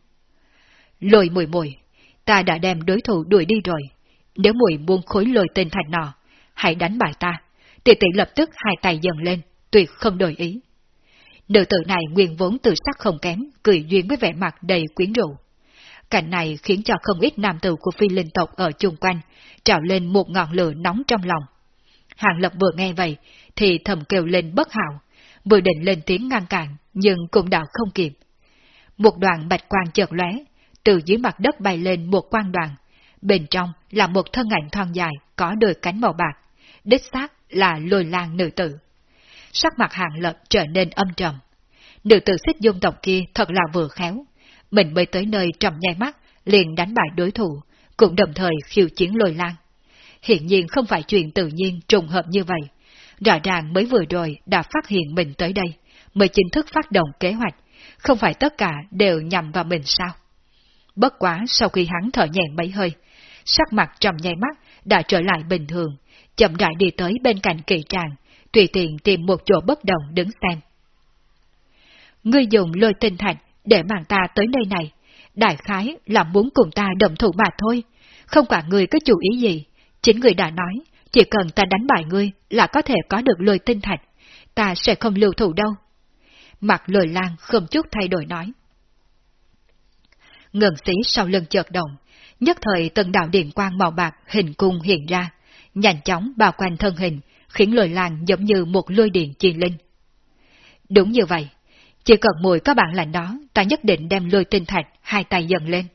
Lôi mùi mùi, ta đã đem đối thủ đuổi đi rồi. Nếu mùi buông khối lôi tên thành nọ, hãy đánh bại ta. Tỷ tỷ lập tức hai tay dần lên, tuyệt không đổi ý. Nữ tử này nguyên vốn từ sắc không kém, cười duyên với vẻ mặt đầy quyến rũ. Cảnh này khiến cho không ít nam tử của phi linh tộc ở chung quanh trào lên một ngọn lửa nóng trong lòng. Hàng Lập vừa nghe vậy, thì thầm kêu lên bất hảo, vừa định lên tiếng ngăn cản, nhưng cũng đã không kịp. Một đoàn bạch quang chợt lóe, từ dưới mặt đất bay lên một quang đoàn, bên trong là một thân ảnh thon dài có đôi cánh màu bạc, đích xác là lôi lang nữ tử. Sắc mặt Hàng Lập trở nên âm trầm. Nữ tử xích dung tộc kia thật là vừa khéo, mình mới tới nơi trầm nhai mắt, liền đánh bại đối thủ, cũng đồng thời khiêu chiến lôi lan Hiện nhiên không phải chuyện tự nhiên trùng hợp như vậy. Rõ ràng mới vừa rồi đã phát hiện mình tới đây, mới chính thức phát động kế hoạch, không phải tất cả đều nhằm vào mình sao? Bất quá sau khi hắn thở nhẹ mấy hơi, sắc mặt trầm nhai mắt đã trở lại bình thường, chậm rãi đi tới bên cạnh kỳ tràng, tùy tiện tìm một chỗ bất động đứng xem. Ngươi dùng lôi tinh thạch để mang ta tới nơi này, đại khái là muốn cùng ta đồng thủ mà thôi, không quản người có chủ ý gì, chính người đã nói, chỉ cần ta đánh bại ngươi là có thể có được lôi tinh thạch, ta sẽ không lưu thủ đâu. Mặt lôi lan không chút thay đổi nói. Ngân sĩ sau lưng chợt động, nhất thời từng đạo điện quang màu bạc hình cung hiện ra, nhanh chóng bao quanh thân hình, khiến lôi lan giống như một lôi điện chi linh. Đúng như vậy, chỉ cần mùi có bản lãnh đó, ta nhất định đem lôi tinh thạch hai tay dần lên.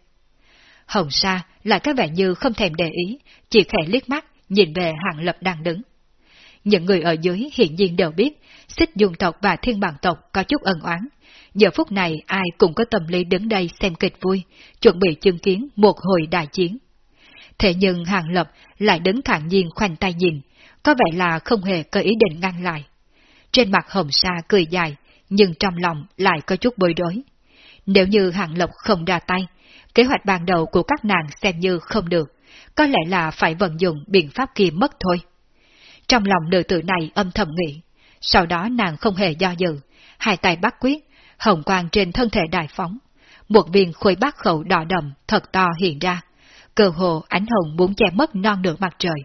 Hồng Sa lại có vẻ như không thèm để ý, chỉ khẽ liếc mắt, nhìn về hạng lập đang đứng. Những người ở dưới hiện nhiên đều biết, xích dung tộc và thiên bằng tộc có chút ân oán. Giờ phút này ai cũng có tâm lý đứng đây xem kịch vui, chuẩn bị chứng kiến một hồi đại chiến. Thế nhưng hàng lập lại đứng thẳng nhiên khoanh tay nhìn, có vẻ là không hề có ý định ngăn lại. Trên mặt hồng sa cười dài, nhưng trong lòng lại có chút bối rối. Nếu như hàng lộc không ra tay, kế hoạch ban đầu của các nàng xem như không được, có lẽ là phải vận dụng biện pháp kia mất thôi. Trong lòng nữ tử này âm thầm nghĩ, sau đó nàng không hề do dự, hai tay bắt quyết, hồng quang trên thân thể đại phóng. Một viên khối bát khẩu đỏ đậm thật to hiện ra, cơ hồ ánh hồng muốn che mất non nửa mặt trời.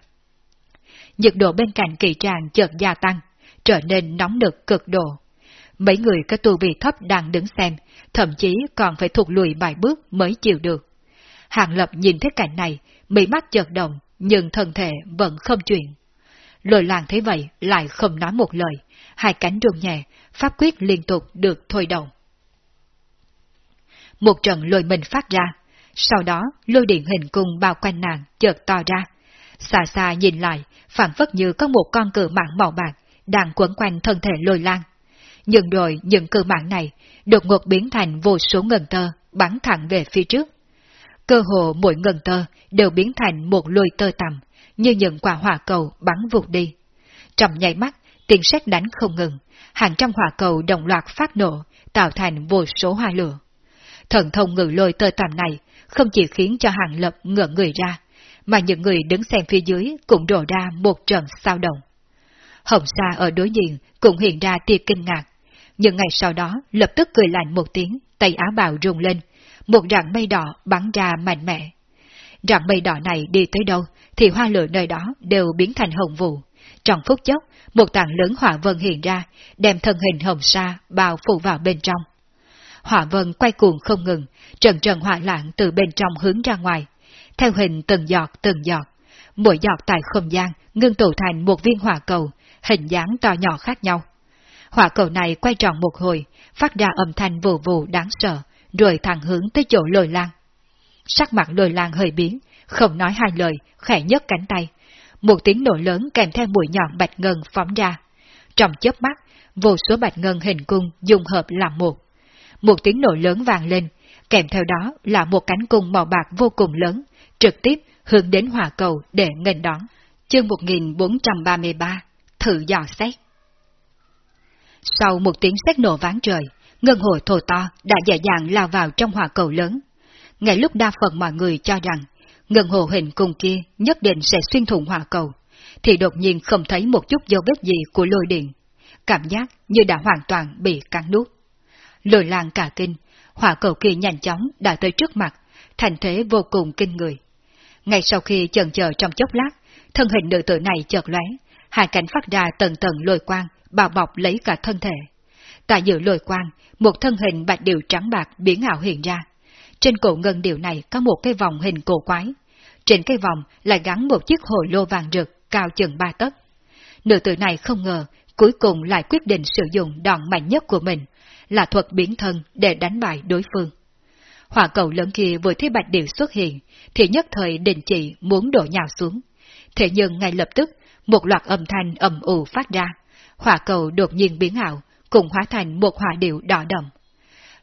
Nhiệt độ bên cạnh kỳ tràng chợt gia tăng, trở nên nóng nực cực độ. Mấy người có tu vị thấp đang đứng xem, thậm chí còn phải thụt lùi vài bước mới chịu được. Hàng Lập nhìn thấy cảnh này, mỹ mắt chợt động, nhưng thân thể vẫn không chuyển. Lôi làng thấy vậy lại không nói một lời, hai cánh rung nhẹ, pháp quyết liên tục được thôi động. Một trận lôi mình phát ra, sau đó lôi điện hình cung bao quanh nàng chợt to ra. Xa xa nhìn lại, phản phất như có một con cự mạng màu bạc đang quấn quanh thân thể lôi lan. Nhưng rồi những cơ mạng này đột ngột biến thành vô số ngân tơ bắn thẳng về phía trước. Cơ hồ mỗi ngân tơ đều biến thành một lôi tơ tầm, như những quả hỏa cầu bắn vụt đi. Trong nháy mắt, tiếng sét đánh không ngừng, hàng trăm hỏa cầu đồng loạt phát nổ, tạo thành vô số hoa lửa. Thần thông ngự lôi tơ tầm này không chỉ khiến cho hàng lập ngỡ người ra, mà những người đứng xem phía dưới cũng đổ ra một trận sao động. Hồng Sa ở đối diện cũng hiện ra tia kinh ngạc, nhưng ngày sau đó lập tức cười lạnh một tiếng, tay áo bào rung lên, một rạng mây đỏ bắn ra mạnh mẽ. Rạng mây đỏ này đi tới đâu, thì hoa lửa nơi đó đều biến thành hồng vụ. Trong phút chốc, một tảng lớn hỏa vân hiện ra, đem thân hình hồng sa bao phủ vào bên trong. Hỏa vân quay cuồng không ngừng, trần trần hỏa lạng từ bên trong hướng ra ngoài, theo hình từng giọt từng giọt. Mỗi giọt tại không gian ngưng tụ thành một viên hỏa cầu, hình dáng to nhỏ khác nhau. Hỏa cầu này quay tròn một hồi, phát ra âm thanh vù vù đáng sợ, rồi thẳng hướng tới chỗ lôi lan. Sắc mặt lôi lan hơi biến, không nói hai lời, khẽ nhấc cánh tay. Một tiếng nổ lớn kèm theo mũi nhọn bạch ngân phóng ra. Trong chớp mắt, vô số bạch ngân hình cung dùng hợp làm một. Một tiếng nổ lớn vàng lên, kèm theo đó là một cánh cung màu bạc vô cùng lớn, trực tiếp hướng đến hỏa cầu để nghênh đón. Chương 1433 Thử dò xét sau một tiếng xét nổ ván trời, ngân hồ thổ to đã dễ dàng lao vào trong hỏa cầu lớn. Ngay lúc đa phần mọi người cho rằng ngân hồ hình cùng kia nhất định sẽ xuyên thủng hỏa cầu, thì đột nhiên không thấy một chút dấu vết gì của lôi điện. Cảm giác như đã hoàn toàn bị cắn nuốt. Lôi lan cả kinh, hỏa cầu kia nhanh chóng đã tới trước mặt, thành thế vô cùng kinh người. Ngay sau khi chần chờ trong chốc lát, thân hình nữ tử này chợt lóe, hai cánh phát ra tầng tầng lôi quang, bao bọc lấy cả thân thể. Tại giữa lôi quang, một thân hình bạch điều trắng bạc biến ảo hiện ra. Trên cổ ngân điều này có một cái vòng hình cổ quái. Trên cái vòng lại gắn một chiếc hồ lô vàng rực cao chừng ba tấc. Nữ tử này không ngờ, cuối cùng lại quyết định sử dụng đòn mạnh nhất của mình, là thuật biến thân để đánh bại đối phương. Hỏa cầu lớn kia vừa thấy bạch điều xuất hiện, thì nhất thời đình chỉ muốn đổ nhào xuống. Thế nhưng ngay lập tức, một loạt âm thanh ầm ù phát ra, hỏa cầu đột nhiên biến ảo, cùng hóa thành một hỏa điệu đỏ đậm.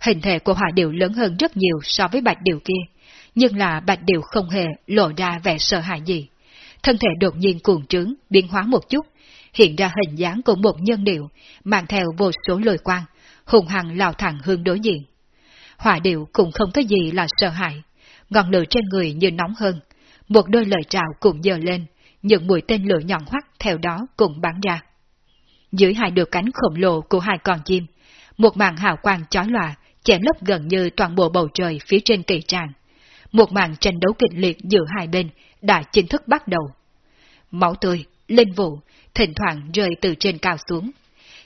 Hình thể của hỏa điệu lớn hơn rất nhiều so với bạch điệu kia, nhưng là bạch điệu không hề lộ ra vẻ sợ hãi gì. Thân thể đột nhiên cuồng trướng, biến hóa một chút, hiện ra hình dáng của một nhân điệu, mang theo vô số lôi quang, hùng hằng lao thẳng hướng đối diện. Hỏa điệu cũng không có gì là sợ hãi, ngọn lửa trên người như nóng hơn, một đôi lời trào cũng dờ lên, những mũi tên lửa nhọn hoắt theo đó cũng bắn ra. Dưới hai đôi cánh khổng lồ của hai con chim, một màn hào quang chói lòa chém lấp gần như toàn bộ bầu trời phía trên kỳ tràng. Một màn tranh đấu kịch liệt giữa hai bên đã chính thức bắt đầu. Máu tươi, linh vụ, thỉnh thoảng rơi từ trên cao xuống.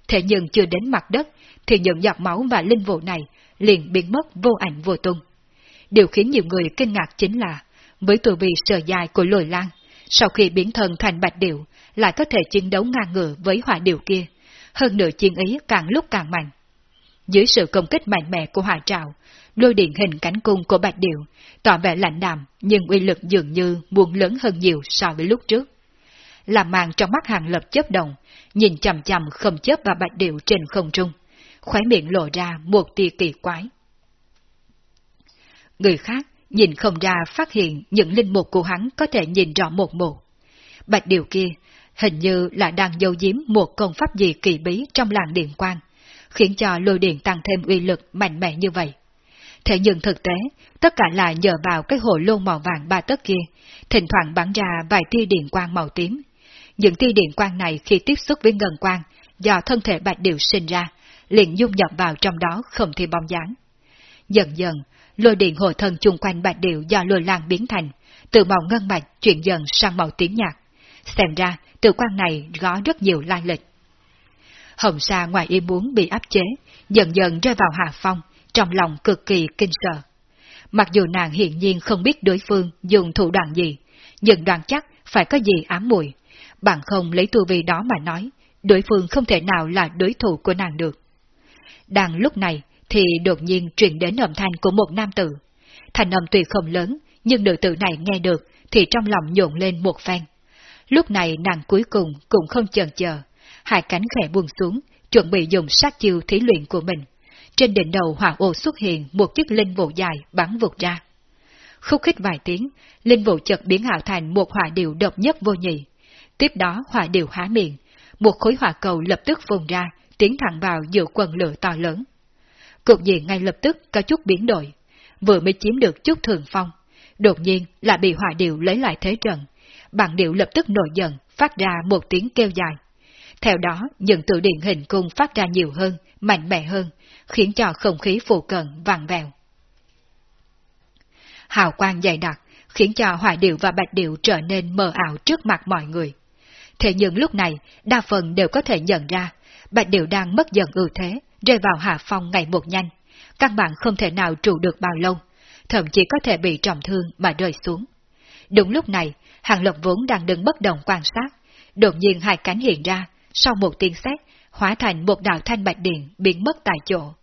Thế nhưng chưa đến mặt đất, thì những giọt máu và linh vụ này liền biến mất vô ảnh vô tung. Điều khiến nhiều người kinh ngạc chính là, với tuổi vị sờ dài của lồi lan, sau khi biến thân thành bạch điệu, lại có thể chiến đấu ngang ngửa với hỏa điệu kia, hơn nữa chiến ý càng lúc càng mạnh. Dưới sự công kích mạnh mẽ của hỏa trào, lôi điện hình cánh cung của bạch điệu, tỏ vẻ lạnh đạm nhưng uy lực dường như muốn lớn hơn nhiều so với lúc trước. Làm màn trong mắt hàng lập chớp động, nhìn chầm chầm không chớp vào bạch điệu trên không trung, khóe miệng lộ ra một tia kỳ quái. Người khác nhìn không ra phát hiện những linh mục của hắn có thể nhìn rõ một một. Bạch điều kia hình như là đang giấu giếm một công pháp gì kỳ bí trong làng điện quan, khiến cho lôi điện tăng thêm uy lực mạnh mẽ như vậy. Thế nhưng thực tế, tất cả là nhờ vào cái hồ lô màu vàng ba tấc kia, thỉnh thoảng bắn ra vài tia điện quang màu tím. Những tia điện quang này khi tiếp xúc với ngân quang, do thân thể bạch điều sinh ra, liền dung nhập vào trong đó không thi bóng dáng. Dần dần, lôi điện hồ thần chung quanh bạch điệu do lôi lan biến thành, từ màu ngân bạch chuyển dần sang màu tím nhạt. Xem ra, từ quan này có rất nhiều lai lịch. Hồng Sa ngoài ý muốn bị áp chế, dần dần rơi vào hạ phong, trong lòng cực kỳ kinh sợ. Mặc dù nàng hiện nhiên không biết đối phương dùng thủ đoạn gì, nhưng đoàn chắc phải có gì ám mùi, bằng không lấy tu vi đó mà nói, đối phương không thể nào là đối thủ của nàng được. Đang lúc này, thì đột nhiên truyền đến âm thanh của một nam tử. Thành âm tuy không lớn, nhưng nữ tử này nghe được thì trong lòng nhộn lên một phen. Lúc này nàng cuối cùng cũng không chần chờ, hai cánh khẽ buông xuống, chuẩn bị dùng sát chiêu thí luyện của mình. Trên đỉnh đầu hỏa ô xuất hiện một chiếc linh vụ dài bắn vụt ra. Khúc khích vài tiếng, linh vụ chợt biến ảo thành một hỏa điều độc nhất vô nhị. Tiếp đó hỏa điều há miệng, một khối hỏa cầu lập tức vùng ra, tiến thẳng vào giữa quần lửa to lớn. Cục diện ngay lập tức có chút biến đổi, vừa mới chiếm được chút thường phong, đột nhiên lại bị hỏa điệu lấy lại thế trận, Bản điệu lập tức nổi giận, phát ra một tiếng kêu dài. Theo đó, những tự điện hình cung phát ra nhiều hơn, mạnh mẽ hơn, khiến cho không khí phù cận vàng vẹo. Hào quang dày đặc, khiến cho hỏa điệu và bạch điệu trở nên mờ ảo trước mặt mọi người. Thế nhưng lúc này, đa phần đều có thể nhận ra, bạch điệu đang mất dần ưu thế, rơi vào hạ phong ngày một nhanh, căn bản không thể nào trụ được bao lâu, thậm chí có thể bị trọng thương mà rơi xuống. Đúng lúc này, Hàng Lập vốn đang đứng bất động quan sát, đột nhiên hai cánh hiện ra, sau một tiếng xét, hóa thành một đạo thanh bạch điện biến mất tại chỗ.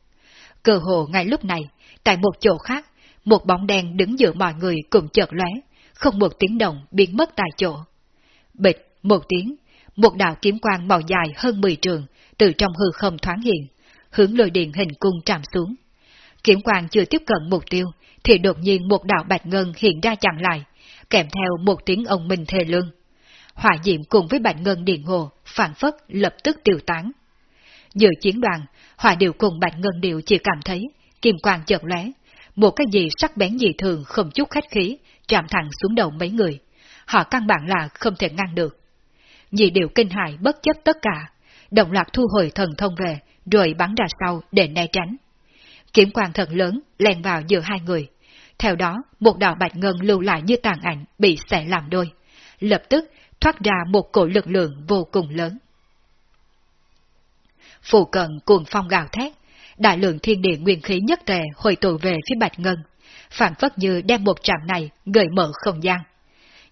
Cơ hồ ngay lúc này, tại một chỗ khác, một bóng đen đứng giữa mọi người cùng chợt lóe, không một tiếng động biến mất tại chỗ. Bịch, một tiếng, một đạo kiếm quang màu dài hơn 10 trường, từ trong hư không thoáng hiện, hướng lôi điện hình cung chạm xuống. Kiếm quang chưa tiếp cận mục tiêu, thì đột nhiên một đạo bạch ngân hiện ra chặn lại, kèm theo một tiếng ông minh thề lương. Hỏa diệm cùng với bạch ngân điện hồ, phản phất lập tức tiêu tán. Giữa chiến đoàn, hỏa điệu cùng bạch ngân điệu chỉ cảm thấy, kim quang chợt lóe, một cái gì sắc bén dị thường không chút khách khí, chạm thẳng xuống đầu mấy người. Họ căn bản là không thể ngăn được. nhị điệu kinh hại bất chấp tất cả, động loạt thu hồi thần thông về, rồi bắn ra sau để né tránh. Kiếm quang thật lớn len vào giữa hai người. Theo đó, một đạo bạch ngân lưu lại như tàn ảnh bị xẻ làm đôi. Lập tức thoát ra một cổ lực lượng vô cùng lớn. Phù cận cuồng phong gào thét, đại lượng thiên địa nguyên khí nhất tề hồi tụ về phía bạch ngân, phản phất như đem một trạm này gợi mở không gian.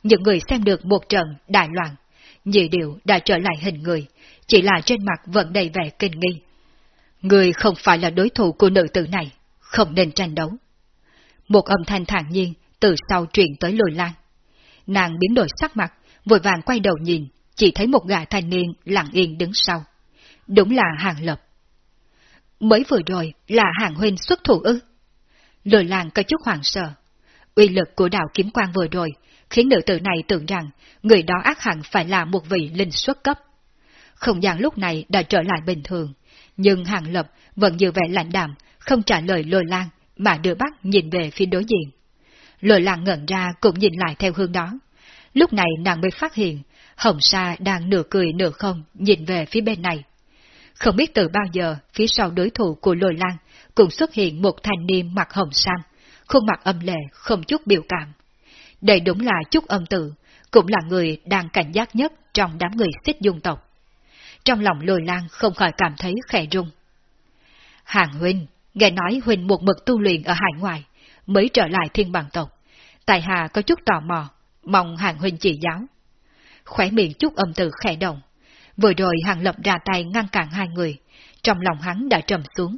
Những người xem được một trận đại loạn, nhị điệu đã trở lại hình người, chỉ là trên mặt vẫn đầy vẻ kinh nghi. Người không phải là đối thủ của nữ tử này, không nên tranh đấu. Một âm thanh thản nhiên từ sau truyền tới lôi lan. Nàng biến đổi sắc mặt, vội vàng quay đầu nhìn, chỉ thấy một gã thanh niên lặng yên đứng sau. Đúng là hàng lập. Mới vừa rồi là hàng huynh xuất thủ ư. Lôi lan có chút hoảng sợ. Uy lực của đạo kiếm quang vừa rồi khiến nữ tử này tưởng rằng người đó ác hẳn phải là một vị linh xuất cấp. Không gian lúc này đã trở lại bình thường, nhưng Hàng Lập vẫn giữ vẻ lạnh đạm, không trả lời lôi lan, mà đưa mắt nhìn về phía đối diện. Lôi lan ngẩn ra cũng nhìn lại theo hướng đó. Lúc này nàng mới phát hiện, Hồng Sa đang nửa cười nửa không nhìn về phía bên này. Không biết từ bao giờ, phía sau đối thủ của lôi lan cũng xuất hiện một thanh niên mặc hồng sam, khuôn mặt âm lệ, không chút biểu cảm. Đây đúng là chút âm tử, cũng là người đang cảnh giác nhất trong đám người xích dung tộc. Trong lòng lôi lan không khỏi cảm thấy khẽ rung. Hàng huynh, nghe nói huynh một mực tu luyện ở hải ngoại, mới trở lại thiên bằng tộc. Tại Hà có chút tò mò, mong hàng huynh chỉ giáo. Khỏe miệng chút âm tử khẽ động. Vừa rồi hàng lập ra tay ngăn cản hai người, trong lòng hắn đã trầm xuống,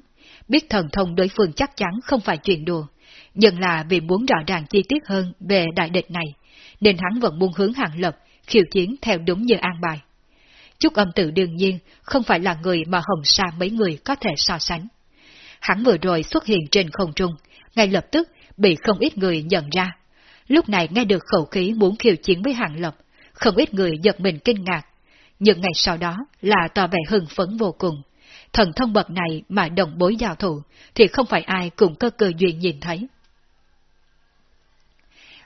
biết thần thông đối phương chắc chắn không phải chuyện đùa, nhưng là vì muốn rõ ràng chi tiết hơn về đại địch này, nên hắn vẫn muốn hướng hàng lập, khiêu chiến theo đúng như an bài. Chúc âm tử đương nhiên không phải là người mà hồng sa mấy người có thể so sánh. Hắn vừa rồi xuất hiện trên không trung, ngay lập tức bị không ít người nhận ra. Lúc này nghe được khẩu khí muốn khiêu chiến với hàng lập, không ít người giật mình kinh ngạc. Nhưng ngày sau đó là tỏ vẻ hưng phấn vô cùng. Thần thông bậc này mà đồng bối giao thủ thì không phải ai cũng có cơ duyên nhìn thấy.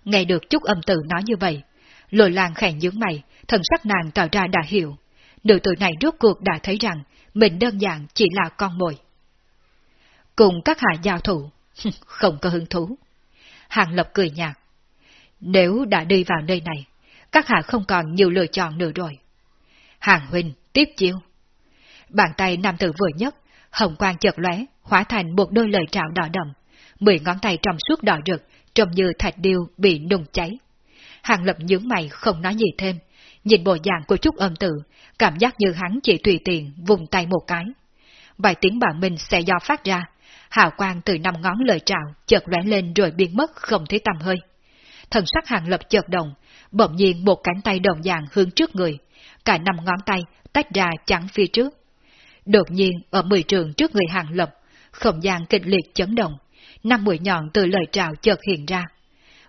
Nghe được chúc âm tử nói như vậy, lồi làng khẽ nhướng mày, thần sắc nàng tỏ ra đã hiểu. Nữ tử này rốt cuộc đã thấy rằng mình đơn giản chỉ là con mồi. Cùng các hạ giao thủ, không có hứng thú. Hàng Lập cười nhạt. Nếu đã đi vào nơi này, các hạ không còn nhiều lựa chọn nữa rồi. Hàng Huynh tiếp chiêu. Bàn tay nam tử vừa nhất, hồng quang chợt lóe, hóa thành một đôi lời trạo đỏ đậm, mười ngón tay trong suốt đỏ rực, trông như thạch điêu bị nung cháy. Hàng lập nhướng mày không nói gì thêm, nhìn bộ dạng của chút âm tử, cảm giác như hắn chỉ tùy tiện vùng tay một cái. Vài tiếng bạo minh sẽ do phát ra, hào quang từ năm ngón lời trào chợt lóe lên rồi biến mất không thấy tăm hơi. Thần sắc hàng lập chợt động, bỗng nhiên một cánh tay đồng dạng hướng trước người, cả năm ngón tay tách ra chắn phía trước. Đột nhiên ở mười trường trước người hàng lập, không gian kịch liệt chấn động, năm mũi nhọn từ lời trào chợt hiện ra.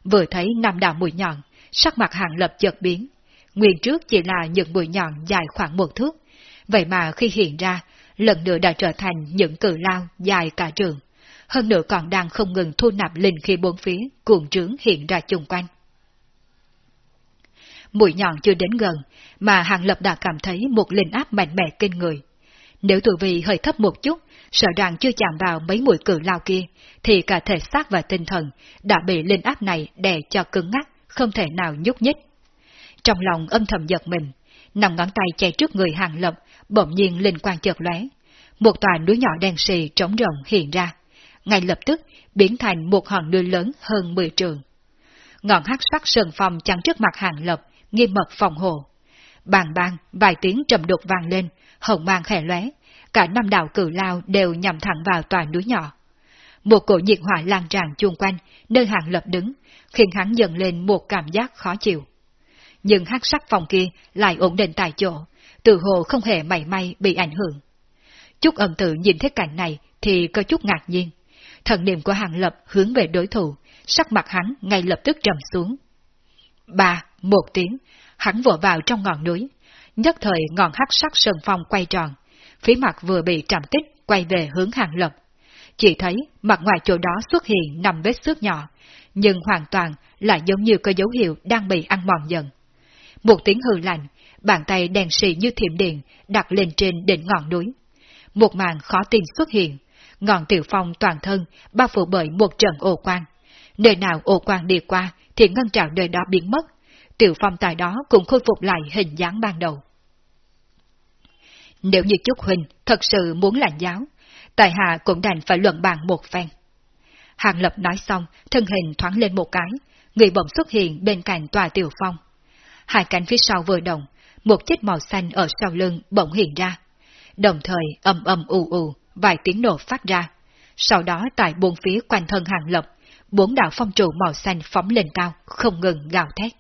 Vừa thấy năm đạo mũi nhọn, sắc mặt hàng lập chợt biến. Nguyên trước chỉ là những bụi nhọn dài khoảng một thước, vậy mà khi hiện ra, lần nữa đã trở thành những cử lao dài cả trường. Hơn nữa còn đang không ngừng thu nạp linh khi bốn phía, cuồng trướng hiện ra chung quanh. Mũi nhọn chưa đến gần, mà Hàng Lập đã cảm thấy một linh áp mạnh mẽ kinh người. Nếu tu vị hơi thấp một chút, sợ rằng chưa chạm vào mấy mũi cử lao kia, thì cả thể xác và tinh thần đã bị linh áp này đè cho cứng ngắc, không thể nào nhúc nhích. Trong lòng âm thầm giật mình, nằm ngón tay chạy trước người hàng lập, bỗng nhiên linh quang chợt lóe, một tòa núi nhỏ đen xì trống rộng hiện ra, ngay lập tức biến thành một hòn núi lớn hơn 10 trường. Ngọn hắc sắc sơn phong chắn trước mặt hàng lập, nghiêm mật phòng hộ. Bàn bàn, vài tiếng trầm đục vang lên, hồng mang khẽ lóe, cả năm đạo cử lao đều nhằm thẳng vào tòa núi nhỏ. Một cổ nhiệt hỏa lan tràn chung quanh, nơi hàng lập đứng, khiến hắn dần lên một cảm giác khó chịu. Nhưng hắc sắc phòng kia lại ổn định tại chỗ, tự hồ không hề mảy may bị ảnh hưởng. Chút ẩn tự nhìn thấy cảnh này thì có chút ngạc nhiên. Thần niệm của hàng lập hướng về đối thủ, sắc mặt hắn ngay lập tức trầm xuống. Ba, một tiếng, hắn vội vào trong ngọn núi. Nhất thời ngọn hắc sắc sơn phong quay tròn, phía mặt vừa bị trầm kích quay về hướng hàng lập. Chỉ thấy mặt ngoài chỗ đó xuất hiện năm vết xước nhỏ, nhưng hoàn toàn lại giống như có dấu hiệu đang bị ăn mòn dần. Một tiếng hư lạnh, bàn tay đèn xì như thiểm điện đặt lên trên đỉnh ngọn núi. Một màn khó tin xuất hiện, ngọn tiểu phong toàn thân bao phủ bởi một trận ô quang. Nơi nào ô quang đi qua thì ngân trào nơi đó biến mất, tiểu phong tại đó cũng khôi phục lại hình dáng ban đầu. Nếu như Trúc Huynh thật sự muốn lãnh giáo, tại hạ cũng đành phải luận bàn một phen. Hàng Lập nói xong, thân hình thoáng lên một cái, người bỗng xuất hiện bên cạnh tòa tiểu phong. Hai cánh phía sau vừa động, một chiếc màu xanh ở sau lưng bỗng hiện ra. Đồng thời ầm ầm ù ù vài tiếng nổ phát ra. Sau đó tại buông phía quanh thân Hàng Lập, bốn đạo phong trụ màu xanh phóng lên cao, không ngừng gào thét.